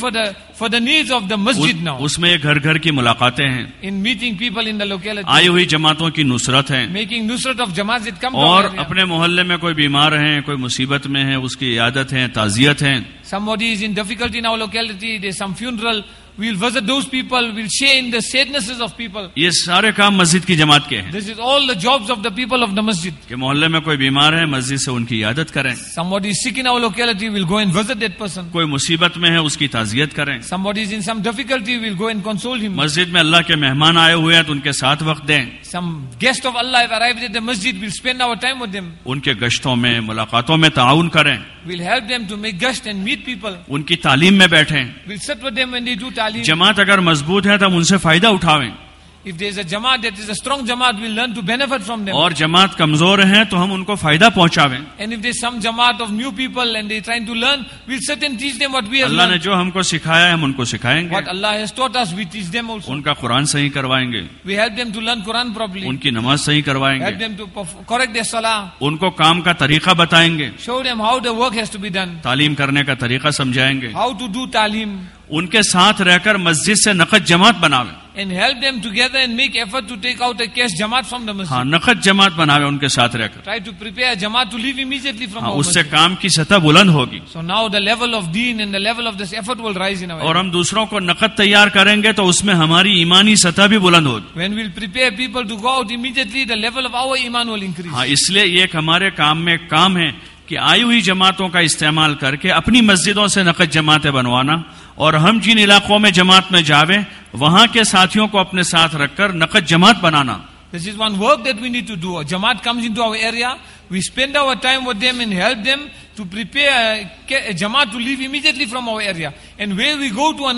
for dead of the Masjid now اس میں گھر گھر کی ملاقاتیں ہیں in meeting people in the locality آئی ہوئی جماعتوں کی نسرت میکنگ نسرت آف جماج کم اور اپنے محلے میں کوئی بیمار ہیں کوئی مصیبت میں ہیں اس کی عیادت ہے تعزیت ہے سم موڈیز ڈیفکلٹیلٹیل یہ سارے کام مسجد کی جماعت کے ہیں محل میں ہے مسجد سے ان کی عادت کریں گوسول مسجد میں اللہ کے مہمان آئے ہوئے ہیں تو ان کے ساتھ وقت دیں گی ان کے گشتوں میں ملاقاتوں میں تعاون کریں we'll help guest and meet people ان کی تعلیم میں بیٹھے جماعت اگر مضبوط ہے تو ہم ان سے فائدہ اٹھاویں If there is a jamaat that is a strong jamaat, we learn to benefit from them. اور جماعت کمزور ہیں تو ہم ان کو فائدہ پہنچاویں. And if there is some jamaat of new people and they are trying to learn, we'll sit and teach them what we have Allah learned. اللہ نے جو ہم کو سکھایا ہے ہم ان کو سکھائیں گے. What Allah has taught us, we teach them also. ان کا قرآن صحیح کروائیں گے. We help them to learn Quran properly. ان کی نماز صحیح کروائیں گے. Help them to correct their salah. ان کو کام کا طریقہ بتائیں گے. Show them how the work has to be done. تعلیم کرنے کا طریقہ سمجھائیں گے. How to do talim. ان کے ساتھ رہ کر مسجد سے نقد جماعت بناویں. نقد جمع بنا کے ہم دوسروں کو نقد تیار کریں گے تو اس میں ہماری ایمانی سطح بھی بلند ہوگی ایک ہمارے کام میں کام ہے کہ آئی ہوئی جماعتوں کا استعمال کر کے اپنی مسجدوں سے نقد جماعتیں بنوانا اور ہم جن علاقوں میں جماعت میں جاوے وہاں کے ساتھیوں کو اپنے ساتھ رکھ کر نقد جماعت بنانا this is one work that we need to do jamaat Jamaat area we spend from time area. And help to go to to leave then try to area and local we go to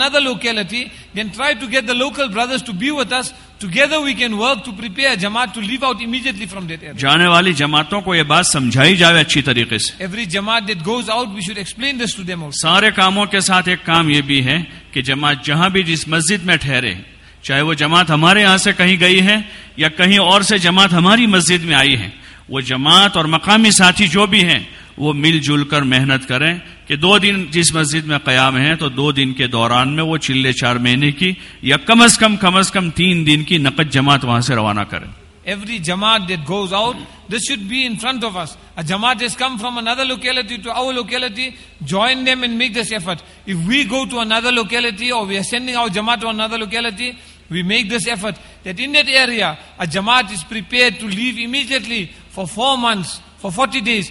اندر us سارے کاموں کے ساتھ ایک کام یہ بھی ہے کہ جماعت جہاں بھی جس مسجد میں ٹھہرے چاہے وہ جماعت ہمارے یہاں سے کہیں گئی ہے یا کہیں اور سے جماعت ہماری مسجد میں آئی ہے وہ جماعت اور مقامی ساتھی جو بھی ہیں وہ مل جل کر محنت کریں کہ دو دن جس مسجد میں قیام ہیں تو دو دن کے دوران میں وہ چلے چار مہینے کی یا کم از کم کم از کم تین دن کی نقد جماعت وہاں سے روانہ کریں every jamaat to leave immediately for four months, for forty days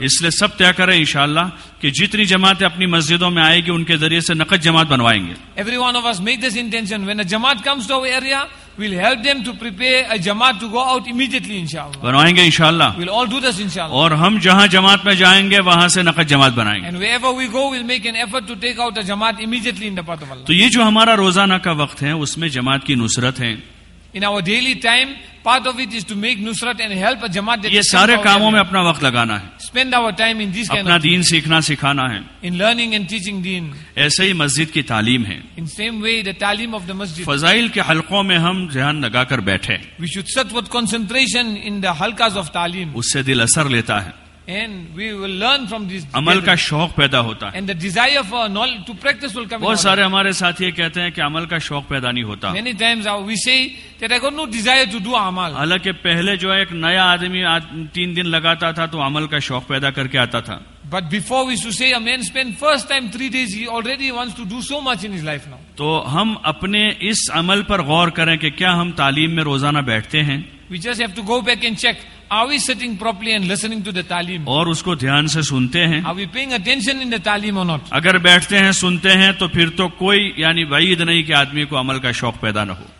اس لیے سب طے کریں ان شاء اللہ کہ جتنی جماعت اپنی مسجدوں میں آئے گی ان کے نقد جماعت بنوائیں گے every one of us make this intention when a jamaat comes to area we'll help to پر جماعت ٹو گو آؤٹلی بنوائیں گے اور ہم جہاں جماعت میں جائیں گے وہاں سے نقد جماعت بنائیں گے جماعت یہ جو ہمارا روزانہ کا وقت ہے اس میں جماعت کی نصرت ہے جماعت یہ سارے کاموں میں اپنا وقت لگانا ہے اسپینڈ آور ٹائم سیکھنا سکھانا ہے دین ایسے ہی مسجد کی تعلیم ہے ان سیم وے دا تعلیم آف دا مسجد فضائل کے حلقوں میں ہم جہاں لگا کر بیٹھے شوڈ سٹ ونسنٹریشن ان تعلیم اس سے دل اثر لیتا ہے عمل کا شوق پیدا ہوتا ہے بہت سارے ہمارے ساتھی کہتے ہیں کہ عمل کا شوق پیدا نہیں ہوتا حالانکہ پہلے جو ایک نیا آدمی تین دن لگاتا تھا تو عمل کا شوق پیدا کر کے آتا تھا but do so much life now تو ہم اپنے اس عمل پر غور کریں کہ کیا ہم تعلیم میں روزانہ بیٹھتے ہیں تعلیم اور اس کو دھیان سے اگر بیٹھتے ہیں سنتے ہیں تو پھر تو کوئی یعنی و نہیں کہ آدمی کو عمل کا شوق پیدا نہ ہو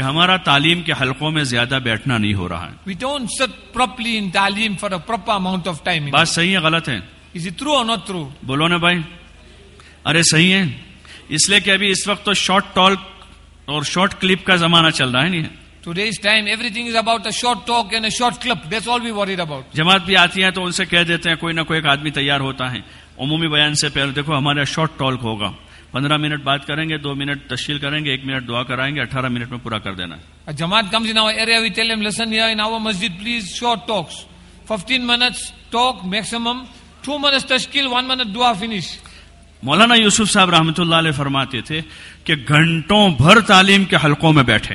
ہمارا تعلیم کے حلقوں میں زیادہ بیٹھنا نہیں ہو رہا وی ڈون تعلیم فوراؤنٹ آف ٹائم بات سہی ہے تھرو اور نوٹ تھرو بولو نا بھائی ارے صحیح ہے اس لیے کہ ابھی اس وقت تو شارٹ ٹالک اور شارٹ کلپ کا زمانہ چل رہا ہے جماعت بھی آتی ہے تو ان سے دیتے ہیں کوئی نہ کوئی آدمی تیار ہوتا ہے عمومی بیان سے پہلے دیکھو ہمارا شارٹ ٹاک ہوگا پندرہ منٹ بات کریں گے ایک منٹ دعا کرائیں گے یوسف صاحب رحمت اللہ علیہ فرماتے تھے کہ گھنٹوں بھر تعلیم کے حلقوں میں بیٹھے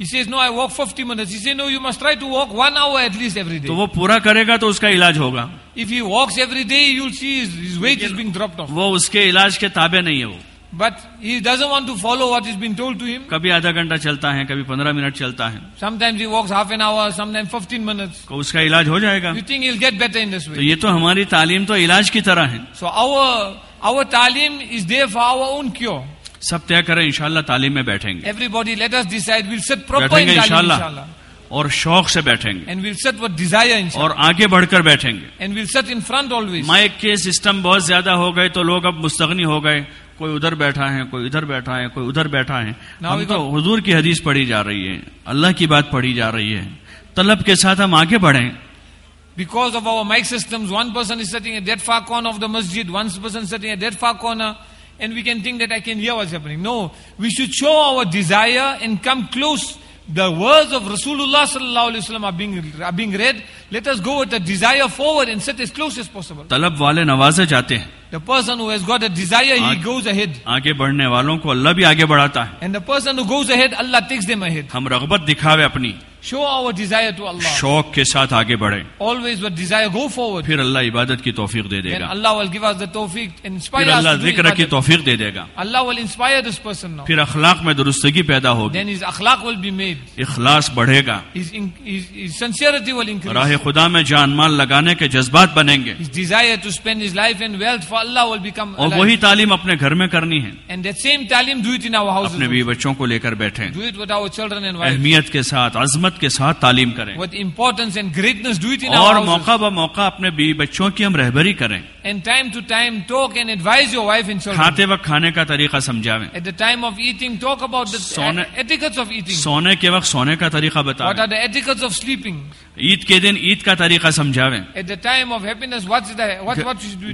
نہیں وہ but isn't to follow what is been told to ہم کبھی آدھا گھنٹہ چلتا ہے اس کا علاج ہو جائے گا یہ تو ہماری تعلیم تو علاج کی طرح او تعلیم سب طے کریں انشاءاللہ تعلیم میں بیٹھیں گے everybody let us decide we'll sit proper انشاءاللہ اور شوق سے بیٹھیں گے and we'll sit with desire اور آگے بڑھ کر بیٹھیں گے and we'll sit in front always mic کے سسٹم بہت زیادہ ہو گئے تو لوگ اب مستغنی ہو گئے کوئی ادھر بیٹھا ہے کوئی ادھر بیٹھا ہے کوئی ادھر بیٹھا ہے ہم تو حضور کی حدیث پڑھی جا رہی ہے اللہ کی بات پڑھی جا رہی ہے طلب کے ساتھ ہم آگے بڑھیں because of our mic system one person is sitting at that far corner of the masjid one person sitting at that far corner and we can think that I can hear what's happening. No, we should show our desire and come close. The words of Rasulullah sallallahu alaihi wasallam are being are being read. Let us go with the desire forward and sit as close as possible. तलब वाले नवाजे जाते हैं. The person who has got a desire, he goes ahead. आगे बढ़ने वालों को अल्लाह भी आगे बढ़ाता है. And the person who goes ahead, Allah takes them ahead. हम रगबत दिखावे अपनी. شو اللہ شوق کے ساتھ آگے بڑھے اللہ عبادت کی توفیق دے دے گا اللہ توفیق ذکر کی دے دے گا پھر اخلاق میں درستگی پیدا ہوگی اخلاق بڑھے گا راہ خدا میں جان مال لگانے کے جذبات بنیں گے اور وہی تعلیم اپنے گھر میں کرنی ہے سیم تعلیم بچوں کو لے کر اہمیت کے ساتھ عظمت کے ساتھ تعلیم کریں اور موقع با موقع اپنے بیوی بچوں کی ہم رہبری کریں کھاتے وقت کھانے کا طریقہ سمجھاویں سونے کے وقت سونے کا طریقہ عید کے دن عید کا طریقہ سمجھاویں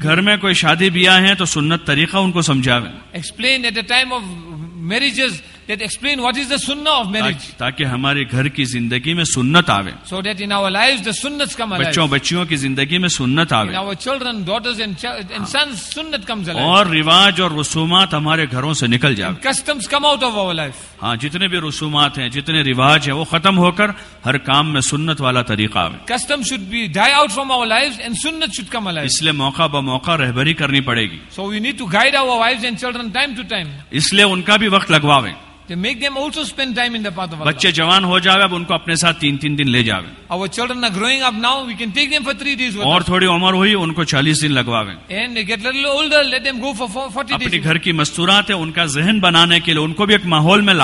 گھر میں کوئی شادی بیاہ ہیں تو سنت طریقہ ان کو سمجھاویں explain at the time of میرے تاکہ ہمارے گھر کی زندگی میں سنت آٹو بچوں بچیوں کی زندگی میں سنت آنٹر اور رواج اور رسومات ہمارے گھروں سے نکل جائے customs come out of our life ہاں جتنے بھی رسومات ہیں جتنے رواج ہیں وہ ختم ہو کر ہر کام میں سنت والا طریقہ آوے اس موقع با موقع رہبری کرنی پڑے گی so you need to guide our wife children اس لیے ان کا بھی وقت لگواویں بچے جوان ہو جائے اب ان کو اپنے ساتھ تین تین دن دن لے اور تھوڑی عمر ہوئی ان ان ان کو کو گھر گھر کی کی مستورات کا ذہن بنانے کے لیے بھی ایک ماحول میں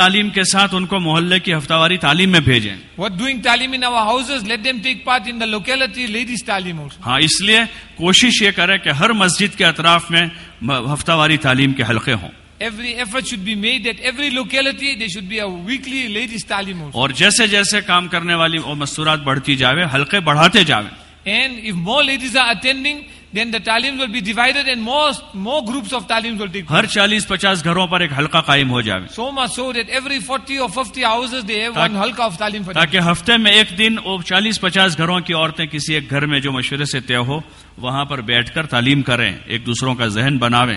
تعلیم کے ساتھ ان کو محلے کی ہفتہ واری تعلیم میں بھیجیں ہاں اس لیے کوشش یہ کرے کہ ہر مسجد کے اطراف میں ہفتہ واری تعلیم کے ہلکے ہوں ایوری ایفر لوکیلٹی شی ویکلی لیڈیز تعلیم ہو اور جیسے جیسے کام کرنے والی مستورات بڑھتی جا ہلکے بڑھاتے جاڈ if more ladies are attending ہر چالیس پچاس گھروں پر ایک حلقہ قائم ہو جائے سو مچ سو تعلیم تاکہ ہفتے میں ایک دن چالیس پچاس گھروں کی عورتیں کسی ایک گھر میں جو مشورے سے طے ہو وہاں پر بیٹھ کر تعلیم کریں ایک دوسروں کا ذہن بناویں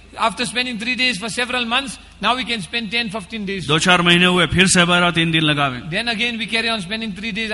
آفٹر ڈیز دو چار مہینے ہوئے دن لگا then again we carrying three days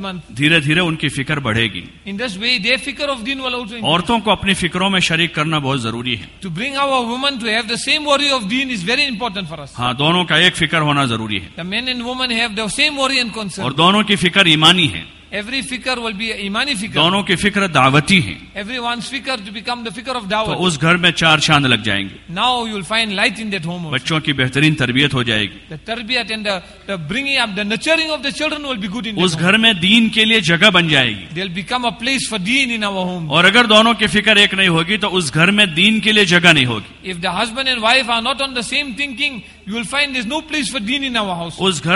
month دھیرے دھیرے ان کی فکر بڑھے گی ان دس وے دے فکر آف دین والوں کو اپنی فکروں میں شریک کرنا بہت ضروری ہے ٹو برنگ آؤ ویو the same awareness very important for us ہاں دونوں کا ایک فکر ہونا ضروری ہے the man and woman have the same aware اور دونوں کی فکر ایمانی ہے ایوری فکر ول بی ایمانی فکر دونوں کی فکر دعوتی ہیں every one fikr to become the fikr of داوت اس گھر میں چار چاند لگ جائیں گے now you find light in home بچوں کی بہترین تربیت ہو جائے گی تربیت and the bringing up the nurturing of the children will be good اس گھر میں دین کے لیے جگہ بن جائے گی they will become a place for deen in our home اور اگر دونوں کی فکر ایک نہیں ہوگی تو اس گھر میں دین کے لیے جگہ نہیں ہوگی if the husband and wife are not on the same thinking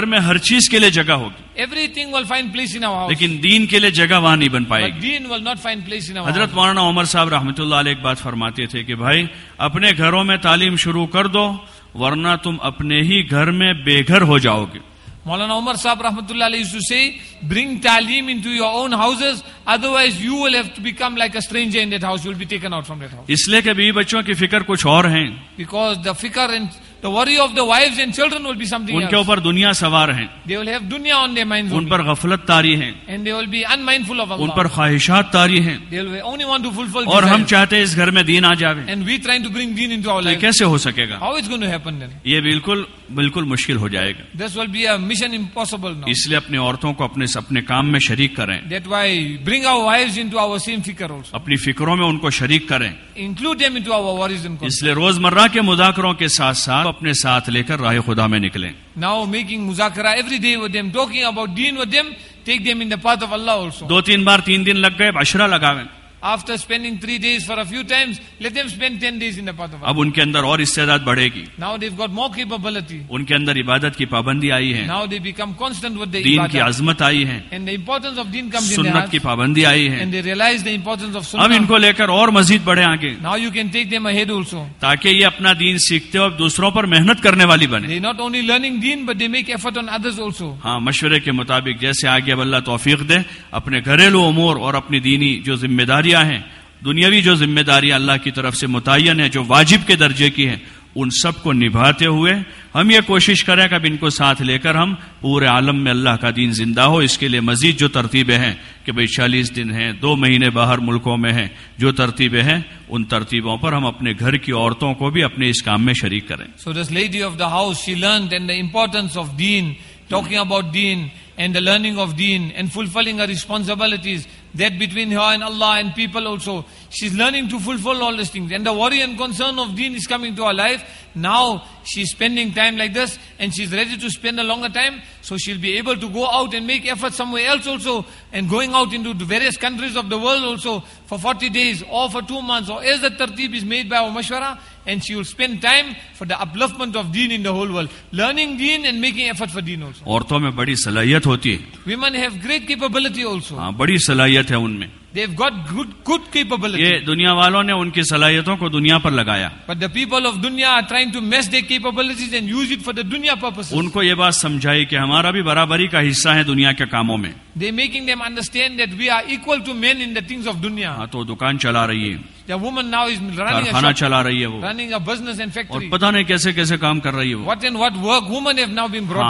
میں ہر چیز کے لیے جگہ ہوگی ایوری تھنگ کے لیے جگہ وہاں حضرت مولانا رحمۃ اللہ ایک بات فرماتے تھے کہ اپنے گھروں میں تعلیم شروع کر دو ورنہ تم اپنے ہی گھر میں بے گھر ہو جاؤ گے مولانا امر صاحب رحمت اللہ bring taleem otherwise you house. اس لیے بچوں کی فکر کچھ اور ہیں Because the fikr and wives and children will be something ان کے دنیا سوارتاری خواہشات بالکل مشکل ہو جائے گا اس لیے اپنے عورتوں کو اپنے اپنے کام میں شریک کریں اپنی فکروں میں ان کو شریک کریں انکلوڈ اس لیے روزمرہ کے مداکروں کے ساتھ اپنے ساتھ لے کر راہ خدا میں نکلیں ناؤ میکنگ مذاکرہ every day with talking about deen with them take them in the path of Allah دو تین بار تین دن لگ گئے عشرہ لگاویں اب ان کے اندر اور استعداد بڑھے گی ان کے اندر عبادت کی پابندی آئی ہے دین کی کی عظمت آئی آئی ہے ہے سنت پابندی اب ان کو لے کر اور مزید بڑھے آگے تاکہ یہ اپنا دین سیکھتے اور دوسروں پر محنت کرنے والی بنے ناٹ ہاں، اونلی مشورے کے مطابق جیسے آگے اب اللہ توفیق دے اپنے گھریلو امور اور اپنی دینی جو ذمہ داری دیا ہے دنیاوی جو ذمہ داریاں اللہ کی طرف سے متعین ہیں جو واجب کے درجے کی ہیں ان سب کو نبھاتے ہوئے ہم یہ کوشش کریں کہ اب ان کو ساتھ لے کر ہم پورے عالم میں اللہ کا دین زندہ ہو اس کے لیے مزید جو ترتیبیں ہیں کہ بھئی چالیس دن ہیں دو مہینے باہر ملکوں میں ہیں جو ترتیبیں ہیں ان ترتیبوں پر ہم اپنے گھر کی عورتوں کو بھی اپنے اس کام میں شریک کریں so this lady of the house she learn deen the importance of deen talking about deen and the learning of deen and fulfilling responsibilities that between her and Allah and people also. She's learning to fulfill all these things. And the worry and concern of deen is coming to her life. Now she's spending time like this and she's ready to spend a longer time. So she'll be able to go out and make effort somewhere else also. And going out into the various countries of the world also for 40 days or for two months or as the tartib is made by our mashwara and she will spend time for the upliftment of deen in the whole world. Learning deen and making effort for deen also. Women have great capability also. बड़ी सलाहियत है उनमें یہ دنیا والوں نے ان کی صلاحیتوں کو دنیا پر لگایا ان کو یہ بات سمجھائی کہ ہمارا بھی برابری کا حصہ ہے دنیا کے کاموں میں تو دکان چلا رہی ہے چلا رہی ہے اور پتہ نہیں کیسے کیسے کام کر رہی ہے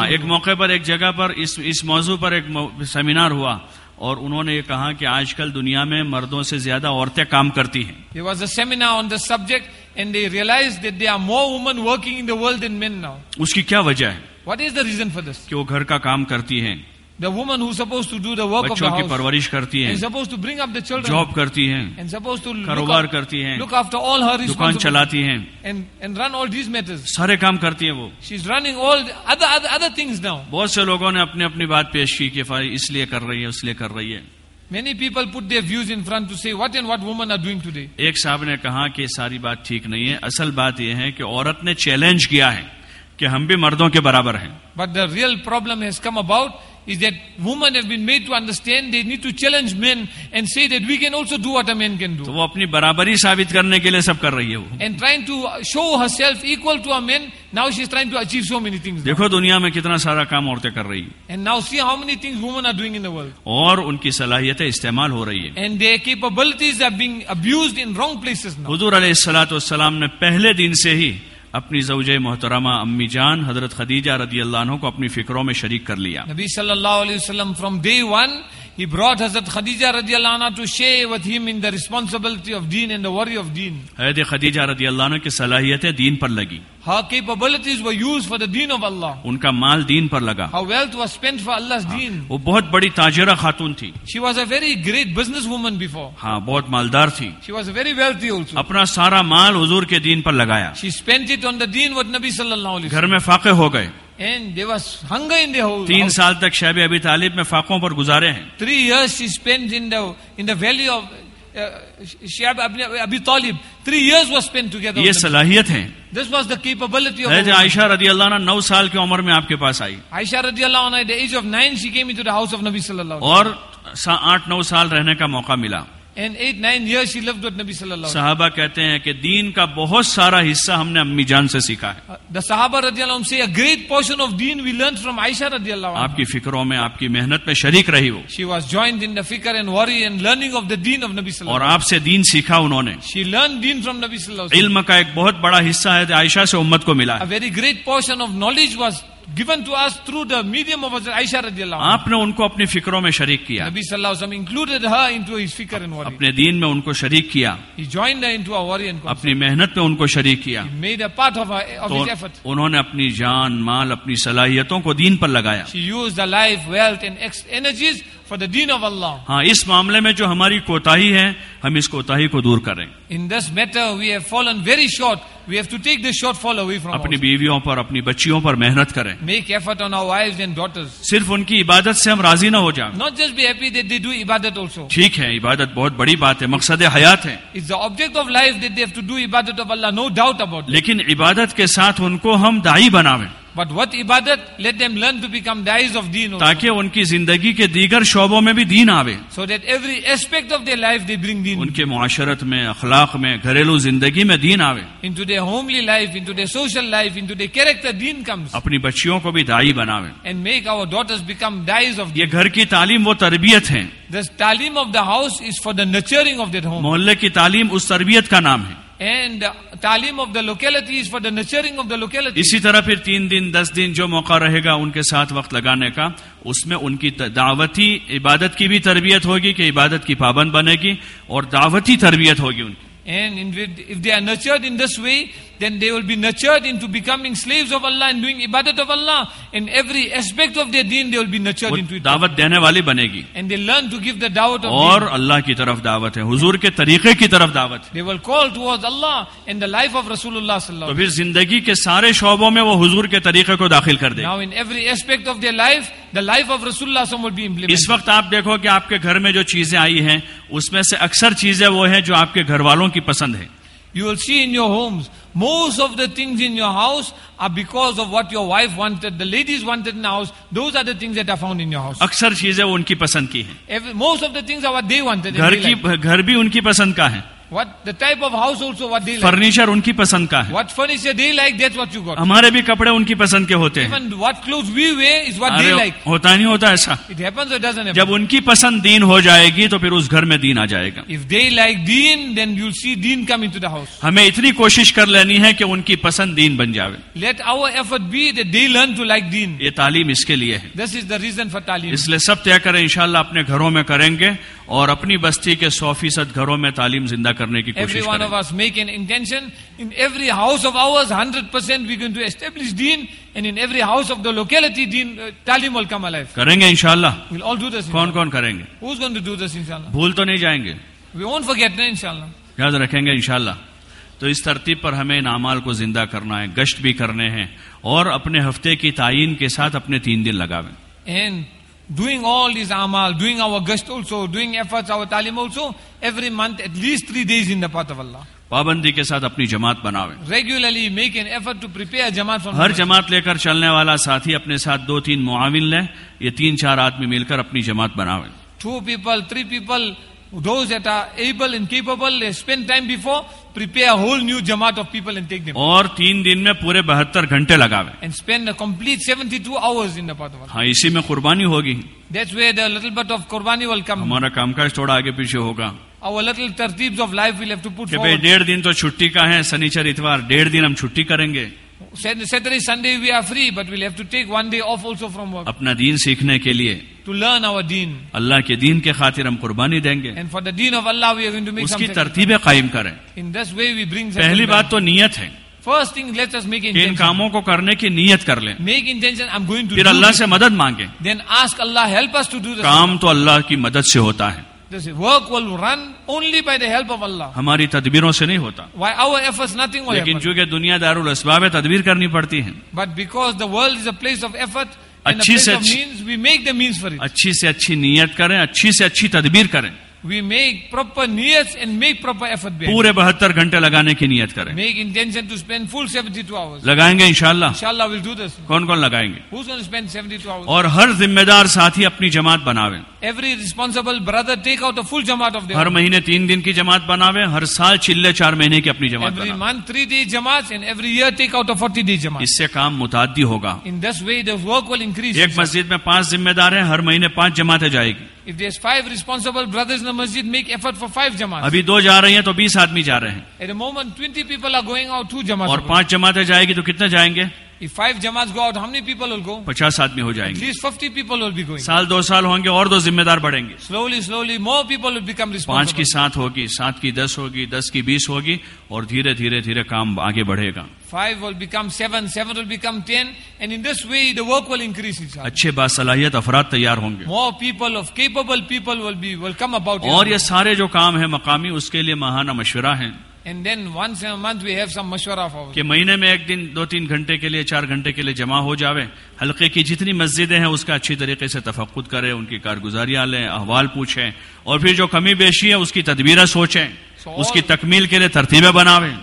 ایک موقع پر ایک جگہ پر اس موضوع پر ایک سیمینار ہوا اور انہوں نے یہ کہا کہ آج کل دنیا میں مردوں سے زیادہ عورتیں کام کرتی ہیں سیمینا آن ناؤ اس کی کیا وجہ ہے what is the reason for this کہ وہ گھر کا کام کرتی ہیں وپوز ٹو ڈو دا کی پرورش کرتی ہے اپنے اپنی بات پیش کی اس لیے کر رہی ہے اس لیے کر رہی ہے main people put the views today ایک صاحب نے کہا کہ یہ ساری بات ٹھیک نہیں ہے اصل بات یہ ہے کہ اورت نے چیلنج کیا ہے کہ ہم بھی مردوں کے برابر ہیں بٹ دا ریئل پرابلم میں کتنا سارا کام عورتیں کر رہی ہیں اور ان کی صلاحیتیں استعمال ہو رہی ہے سلاد السلام نے پہلے دن سے ہی اپنی زوج محترمہ امی جان حضرت خدیجہ رضی اللہ عنہ کو اپنی فکروں میں شریک کر لیا نبی صلی اللہ علیہ وسلم فرام ڈے ون بروٹ حضرت خدیجہ رضی اللہ ٹو شے آف دن حید خدیجہ رضی اللہ کی صلاحیت ان کا مال دین پر لگا دین ہاں، وہ بہت بڑی تاجر خاتون تھی was a very great business woman ہاں بہت مالدار تھی واز ا ویری ویلتھ اپنا سارا مال حضور کے دین پر لگایا صلی اللہ علیہ میں فاقے ہو گئے تین سال تک شہب ابی طالب میں فاقوں پر گزارے ہیں تھری ایئرس ویلی ابھی طالب تھری اسپینڈر یہ صلاحیت عائشہ رضی اللہ عنہ نو سال کی عمر میں آپ کے پاس آئی عائشہ اور آٹھ نو سال رہنے کا موقع ملا صحابہ کہتے ہیں کہ دین کا بہت سارا حصہ ہم نے امی جان سے سیکھا ہے صحابہ uh, اللہ آپ کی فکروں میں آپ کی محنت میں شریک رہی وہائن فکرنگ اور آپ سے دین سیکھا انہوں نے علم کا ایک بہت بڑا حصہ ہے عائشہ سے امت کو ملا very great portion of knowledge what given to us through the medium of Aisha radiallahu آپ نے ان کو اپنی فکروں میں شریک کیا Nabi sallallahu alaihi wasallam included her into his fikr and worry اپنے دین میں ان کو شریک کیا he joined her into our worry and concern اپنی محنت میں ان کو شریک کیا he made a part of her of his effort انہوں نے اپنی جان مال اپنی صلاحیتوں کو دین پر لگایا she used the life wealth and energies ہاں اس معاملے میں جو ہماری کوتا ہے ہم اس کو دور کریں دس فرام اپنی بیویوں پر اپنی بچیوں پر محنت کریں صرف ان کی عبادت سے ہم راضی نہ ہو جائیں ٹھیک ہے عبادت بہت بڑی بات ہے مقصد حیات ہے عبادت کے ساتھ ان کو ہم دائی بناویں بٹ وٹ عبادت لیٹ of deen. تاکہ ان کی زندگی کے دیگر شعبوں میں بھی دین آوے ان کے معاشرت میں اخلاق میں گھریلو زندگی میں دین آوے اپنی بچیوں کو بھی دائی بناوے dais بیکم ڈائز آف گھر کی تعلیم وہ تربیت ہے تعلیم of for for the nurturing of home. محلے کی تعلیم اس تربیت کا نام ہے تعلیم آف دا لوکیلٹیلٹی اسی طرح پھر تین دن دس دن جو موقع رہے گا ان کے ساتھ وقت لگانے کا اس میں ان کی دعوتی عبادت کی بھی تربیت ہوگی کہ عبادت کی پابند بنے گی اور دعوتی تربیت ہوگی ان کی And if they are nurtured in this way, then they will be nurtured into becoming slaves of Allah and doing ibadat of Allah. In every aspect of their deen, they will be nurtured into it. دعوت دینے والے بنے گی. And they learn to give the da'wat of اور deen. اللہ کی طرف دعوت ہے. حضور کے طریقے کی طرف دعوت. They will call towards Allah in the life of Rasulullah صلی اللہ علیہ وسلم. تو پھر زندگی کے سارے شعبوں میں وہ حضور کے طریقے کو داخل کر دے. Now in every aspect of their life, life of رس ول اس وقت آپ دیکھو کہ آپ کے گھر میں جو چیزیں آئی ہیں اس میں سے اکثر چیزیں وہ ہیں جو آپ کے گھر والوں کی پسند ہے you will see in your home most of the things in your house the of what you wife wanted ladies wanted آرگز ایٹ اف یورس اکثر چیزیں ان کی پسند کی بھی ان کی پسند کا ہے فرنیچر ان کی پسند کا ہے ہمارے بھی کپڑے ان کی پسند کے ہوتے ہیں ہوتا نہیں ہوتا ایسا جب ان کی پسند دین ہو جائے گی تو پھر اس گھر میں دین آ جائے گا ہمیں اتنی کوشش کر لینی ہے کہ ان کی پسند دین بن جائے let our effort be they learn to like دین یہ تعلیم اس کے لیے ہے this is the reason for تعلیم اس لیے سب طے کریں انشاءاللہ اپنے گھروں میں کریں گے اور اپنی بستی کے سو فیصد گھروں میں تعلیم زندہ کرنے کی کوشش کریں every one of us make an intention in every house of ours 100% we going to establish دین and in every house of the locality دین تعلیم ول کم الائیو کریں گے انشاءاللہ ویل آل ڈو دس کون کون کریں گے who is going to do this انشاءاللہ بھول تو نہیں جائیں گے وی وونٹ فارگیٹ نا انشاءاللہ یاد رکھیں گے انشاءاللہ تو اس ترتیب پر ہمیں نامال کو زندہ کرنا ہے گشت بھی کرنے ہیں اور اپنے ہفتے کی تعین کے ساتھ اپنے تین دن لگاویں and doing all these amal, doing our guest also, doing efforts, our talim also, every month at least three days in the path of Allah. پابندی کے ساتھ اپنی جماعت بناویں regularly make an effort to prepare جماعت ہر جماعت لے کر چلنے والا ساتھی اپنے ساتھ دو تین معاون لیں یہ تین چار آدمی مل کر اپنی جماعت بناویں ٹو پیپل تھری پیپل اور تین دن میں پورے بہتر گھنٹے لگا ہاں، اسی میں قربانی ہوگی ہمارا کام کاج تھوڑا آگے پیچھے ہوگا ڈیڑھ دن تو ہے سنیچر اتوار ڈیڑھ دن ہم چھٹی کریں گے Saturday Sunday we are free but well ہی اپنا دن سیکھنے کے لیے ٹو لرن او اللہ کے دن کی خاطر ہم قربانی دیں گے ترتیبیں قائم کریں ان دس وے وی برنگ پہلی بات تو نیت ہے فرسٹ میکنگ کاموں کو کرنے کی نیت کر لیں میک انشن اللہ سے مدد مانگے رام تو اللہ کی مدد سے ہوتا ہے ہماری تدبیروں سے نہیں ہوتا لیکن چونکہ دنیا دار الاسباب تدبیر کرنی پڑتی ہیں but back place we make the means اچھی سے اچھی نیت کریں اچھی سے اچھی تدبیر کریں وی میک پروپر نیت اینڈ میک پروپر پورے بہتر گھنٹے لگانے کی نیت کریں make intent to spend full seventy ان شاء اللہ کون کون لگائیں گے اور ہر ذمہ دار اپنی جماعت بنا every responsible brother take out جماعت آف ہر مہینے تین دن کی جماعت بنا ہر سال چلے چار مہینے کی اپنی جماعت اس سے کام متادی ہوگا انکریز ایک مسجد میں پانچ ذمہ دار ہیں ہر مہینے پانچ جماعتیں جائے گی مسجد میک افر فائیو جمع ابھی دو جا رہی ہیں تو بیس آدمی جا رہے ہیں اور پانچ جماعتیں تو کتنے جائیں گے جماعت آدمی ہو جائیں گے سال دو سال ہوگی اور دو ذمہ دار بڑھیں گے پانچ کی سات ہوگی سات کی دس ہوگی دس کی بیس ہوگی اور دھیرے دھیرے دھیرے کام آگے بڑھے گا اچھے باصلاحیت افراد تیار ہوں گے اور یہ سارے جو کام ہیں مقامی اس کے لیے ماہانہ مشورہ ہیں کہ مہینے میں ایک دن دو تین گھنٹے کے لیے چار گھنٹے کے لیے جمع ہو جاوے حلقے کی جتنی مسجدیں ہیں اس کا اچھی طریقے سے تفقد کریں ان کی کارگزاریاں لیں احوال پوچھیں اور پھر جو کمی بیشی ہے اس کی تدبیرہ سوچیں اس کی تکمیل کے لیے ترتیبیں بناویں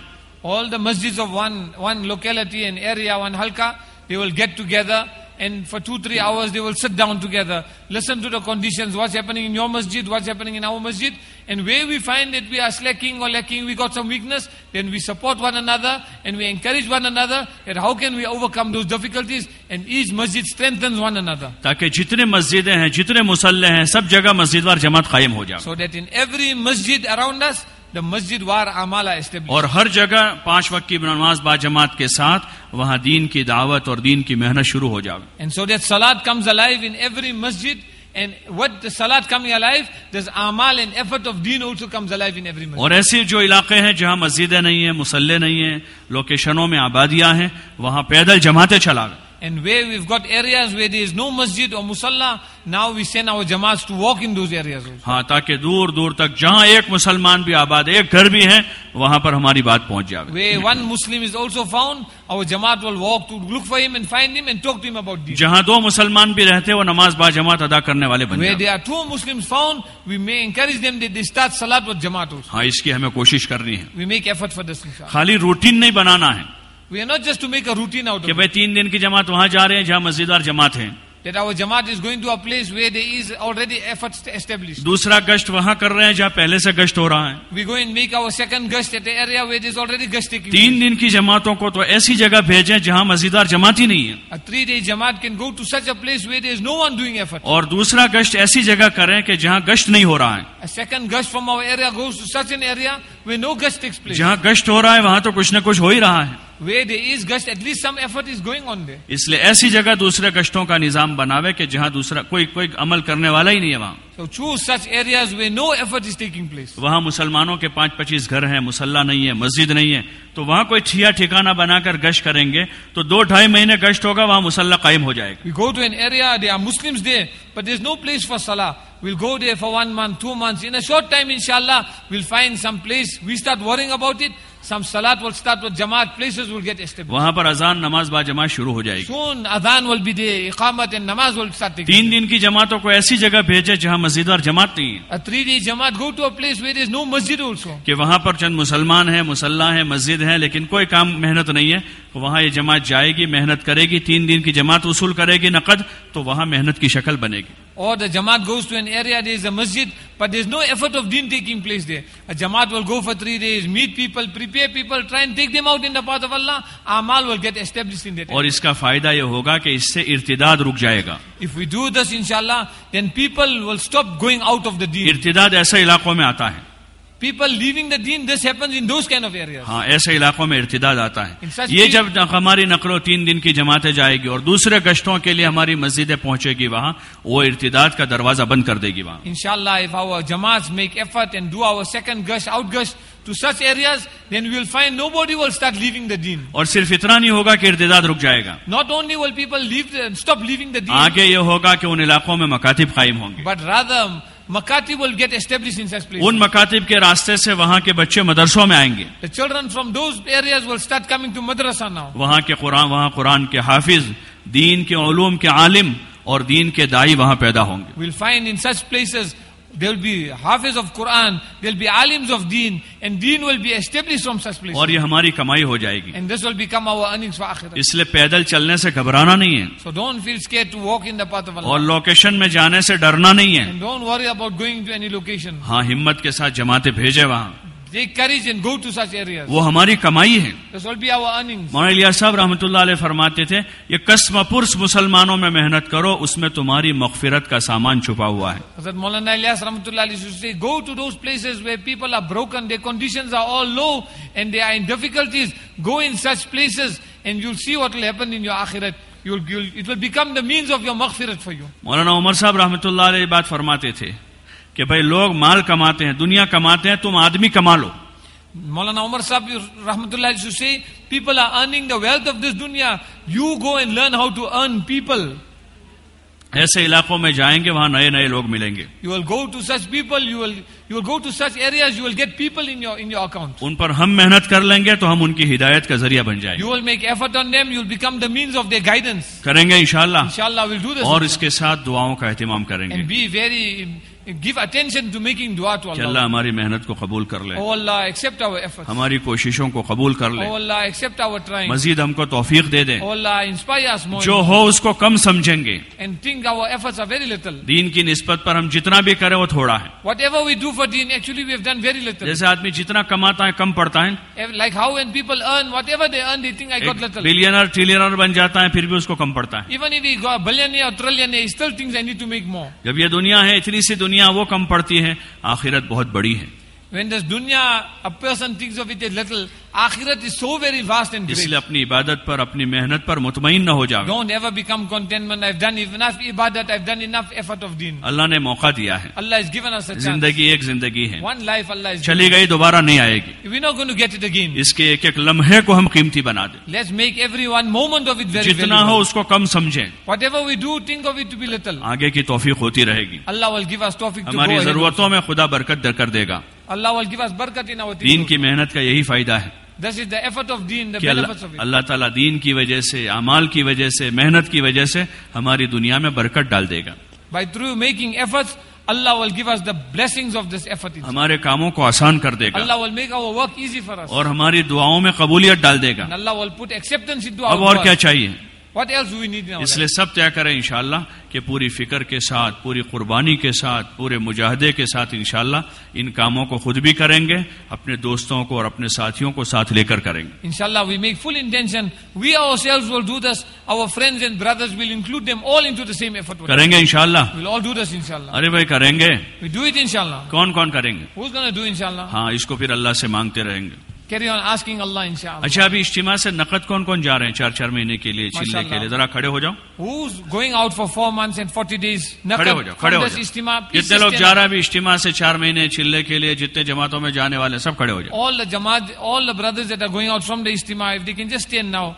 all the masjids of one, one locality and area, one halka, they will get together and for two, three hours they will sit down together, listen to the conditions, what's happening in your masjid, what's happening in our masjid. And where we find that we are slacking or lacking, we got some weakness, then we support one another and we encourage one another that how can we overcome those difficulties and each masjid strengthens one another. So that in every masjid around us, مسجد وار اعمال اور ہر جگہ پانچ وقت کی نماز با جماعت کے ساتھ وہاں دین کی دعوت اور دین کی محنت شروع ہو جاوے and so that salat comes alive in every masjid and what the salat coming alive this amal and effort of deen also comes alive in every masjid اور ایسے جو علاقے ہیں جہاں مسجدیں نہیں ہیں مصلے نہیں ہیں لوکیشنوں میں آبادیاں ہیں وہاں پیدل جماعتیں چلا گئے And where we've got areas where there is no masjid or musalla, now we send our jamaats to walk in those areas also. ہاں تاکہ دور دور تک جہاں ایک مسلمان بھی آباد ایک گھر بھی ہے وہاں پر ہماری بات پہنچ جاوے Where one Muslim is also found, our jamaat will walk to look for him and find him and talk to him about this. جہاں دو مسلمان بھی رہتے وہ نماز با جماعت ادا کرنے والے بن Where جاوے there are two Muslims found, we may encourage them that they start salat with jamaat also. ہاں اس کی ہمیں کوشش کرنی ہے We make effort for this. inshallah. خالی روٹین نہیں بنانا ہے کہ تین دن کی جماعت وہاں جا رہے ہیں جہاں مزیدار جماعت ہے جہاں پہلے سے گشت ہو رہا ہے تین دن کی جماعتوں کو تو ایسی جگہ بھیجیں جہاں مزیدار جماعت ہی نہیں ہے اور دوسرا گشت ایسی جگہ کریں کہ جہاں گشت نہیں ہو رہا ہے جہاں گشت ہو رہا ہے وہاں تو کچھ نہ کچھ ہو ہی رہا ہے اس ایسی جگہ دوسرے گشتوں کا نظام بناوے کہ جہاں دوسرا کوئی عمل کرنے والا ہی نہیں ہے وہاں مسلمانوں کے پانچ پچیس گھر ہیں مسلح نہیں ہے مسجد نہیں ہے تو وہاں کوئی ٹھکانہ بنا کر گشت کریں گے تو دو ڈھائی مہینے گشت ہوگا وہاں مسلح قائم ہو جائے گا وہاں پر اذان نماز با جماعت شروع ہو جائے گی نماز تین دن کی جماعتوں کو ایسی جگہ بھیجے جہاں مسجد اور جماعت پر چند مسلمان ہیں مسلح ہیں مسجد ہیں لیکن کوئی کام محنت نہیں ہے وہاں یہ جماعت جائے گی محنت کرے گی تین دن کی جماعت وصول کرے گی نقد تو وہاں محنت کی شکل بنے گی اور جماعت اور اس کا فائدہ یہ ہوگا کہ اس سے ارتداد رک جائے گا ارتداد ایسے علاقوں میں آتا ہے پیپل لیونگ دا دین this happiness in those kind of area ہاں ایسے علاقوں میں ارتداد آتا ہے یہ جب ہماری نقل و تین دن کی جماعتیں جائے گی اور دوسرے گشتوں کے لیے ہماری مسجدیں پہنچے گی وہاں وہ ارتداد کا دروازہ بند کر دے گی وہاں ان شاء اللہ اف آور جماعت make effort and do our second گش آؤٹ گش ٹو سچ ایریاز دین well fine nobody will start living the دین اور صرف اتنا نہیں ہوگا کہ ارتداد رک جائے گا not only will people leave stop living the دین آگے یہ ہوگا کہ ان علاقوں میں مکاتب قائم ہوں گے بٹ رادم مقاتب ول گیٹ اسٹیبل ان مکاتب کے راستے سے وہاں کے بچے مدرسوں میں آئیں گے وہاں کے قرآن وہاں قرآن کے حافظ دین کے علوم کے عالم اور دین کے دائی وہاں پیدا ہوں گے اور یہ ہماری کمائی ہو جائے گی اس لیے پیدل چلنے سے گھبرانا نہیں ہے اور لوکیشن میں جانے سے ڈرنا نہیں ہے don't worry about going to any location ہاں ہمت کے ساتھ جماعتیں بھیجے وہاں وہ ہماری کمائی ہے مولانا الیاس صاحب رحمت اللہ علیہ فرماتے تھے یہ قسم پرس مسلمانوں میں محنت کرو اس میں تمہاری مغفرت کا سامان چھپا ہوا ہے حضرت مولانا الیاس رحمت اللہ علیہ go to those places where people are broken their conditions are all low and they are in difficulties go in such places and you see what will happen in your آخرت it will become the means of your maghfirat for you مولانا عمر صاحب رحمت اللہ علیہ بات فرماتے تھے کہ بھائی لوگ مال کماتے ہیں دنیا کماتے ہیں تم آدمی کما لو مولانا عمر صاحب رحمت اللہ people are earning the wealth of this دنیا you go and learn how to earn people ایسے علاقوں میں جائیں گے وہاں نئے نئے لوگ ملیں گے you will go to such people you you go to such area get people your ان پر ہم محنت کر لیں گے تو ہم ان کی ہدایت کا ذریعہ بن جائیں گے you will make effort on them you become the means of the guidance کریں گے انشاءاللہ انشاءاللہ ول ڈو دس اور اس کے ساتھ دعاؤں کا اہتمام کریں گے be very give attention to making dua to Allah. Allah हमारी मेहनत को कबूल कर ले oh Allah, accept our efforts. हमारी कोशिशों को कबूल कर ले oh Allah, accept our trying. मजीद हमको तोफीक दे दे oh Allah, inspire us more. जो हो उसको कम समझेंगे And think our efforts are very little. दीन की निस्बत पर हम जितना भी करें वो थोड़ा है Whatever we do for deen, actually we have done very little. जैसे आदमी जितना कमाता है कम पड़ता है Like how when people earn, whatever they earn, they think I got little. Billionaire trillionaire बन जाता है फिर भी उसको कम पड़ता है Even if he got billionaire trillionaire, he still thinks I need to make more. जब ये दुनिया है इतनी सी दुनिया دنیا وہ کم پڑتی ہے آخرت بہت بڑی ہے When this dunya, a person thinks of it little, is so very vast and great. اپنی عبادت پر اپنی محنت پر مطمئن نہ ہو deen. اللہ نے موقع دیا ہے ایک زندگی ہے چلی گئی دوبارہ نہیں آئے گی ایک ایک لمحے کو ہم قیمتی بنا دیں very جتنا ہو اس کو کم little. آگے کی توفیق ہوتی رہے گی اللہ to go ہماری ضرورتوں میں خدا برکت کر دے گا اللہ برکت نہ دین کی محنت کا یہی فائدہ ہے اللہ تعالیٰ دین کی وجہ سے اعمال کی وجہ سے محنت کی وجہ سے ہماری دنیا میں برکت ڈال دے گا بائی تھرو میکنگ اللہ ہمارے کاموں کو آسان کر دے گا اور ہماری دعاؤں میں قبولیت ڈال دے گا اللہ اور کیا چاہیے اس لیے سب طے کریں انشاءاللہ کہ پوری فکر کے ساتھ پوری قربانی کے ساتھ پورے مجاہدے کے ساتھ انشاءاللہ ان کاموں کو خود بھی کریں گے اپنے دوستوں کو اور اپنے ساتھیوں کو ساتھ کون کون کریں گے انشاءاللہ ہاں، اس کو پھر اللہ سے مانگتے رہیں گے اچھا ابھی اجتماع سے نقد کون کون جا رہے ہیں چار چار مہینے کے لیے چلنے کے لیے ذرا کھڑے ہو جاؤ فور منتھس ڈیزے ہو جاؤ جتنے لوگ جا رہے ہیں ابھی اجتماع سے چار مہینے چلنے کے لیے جتنے جماعتوں میں جانے والے سب کھڑے ہو جائے آلات brother going out from the استماف نا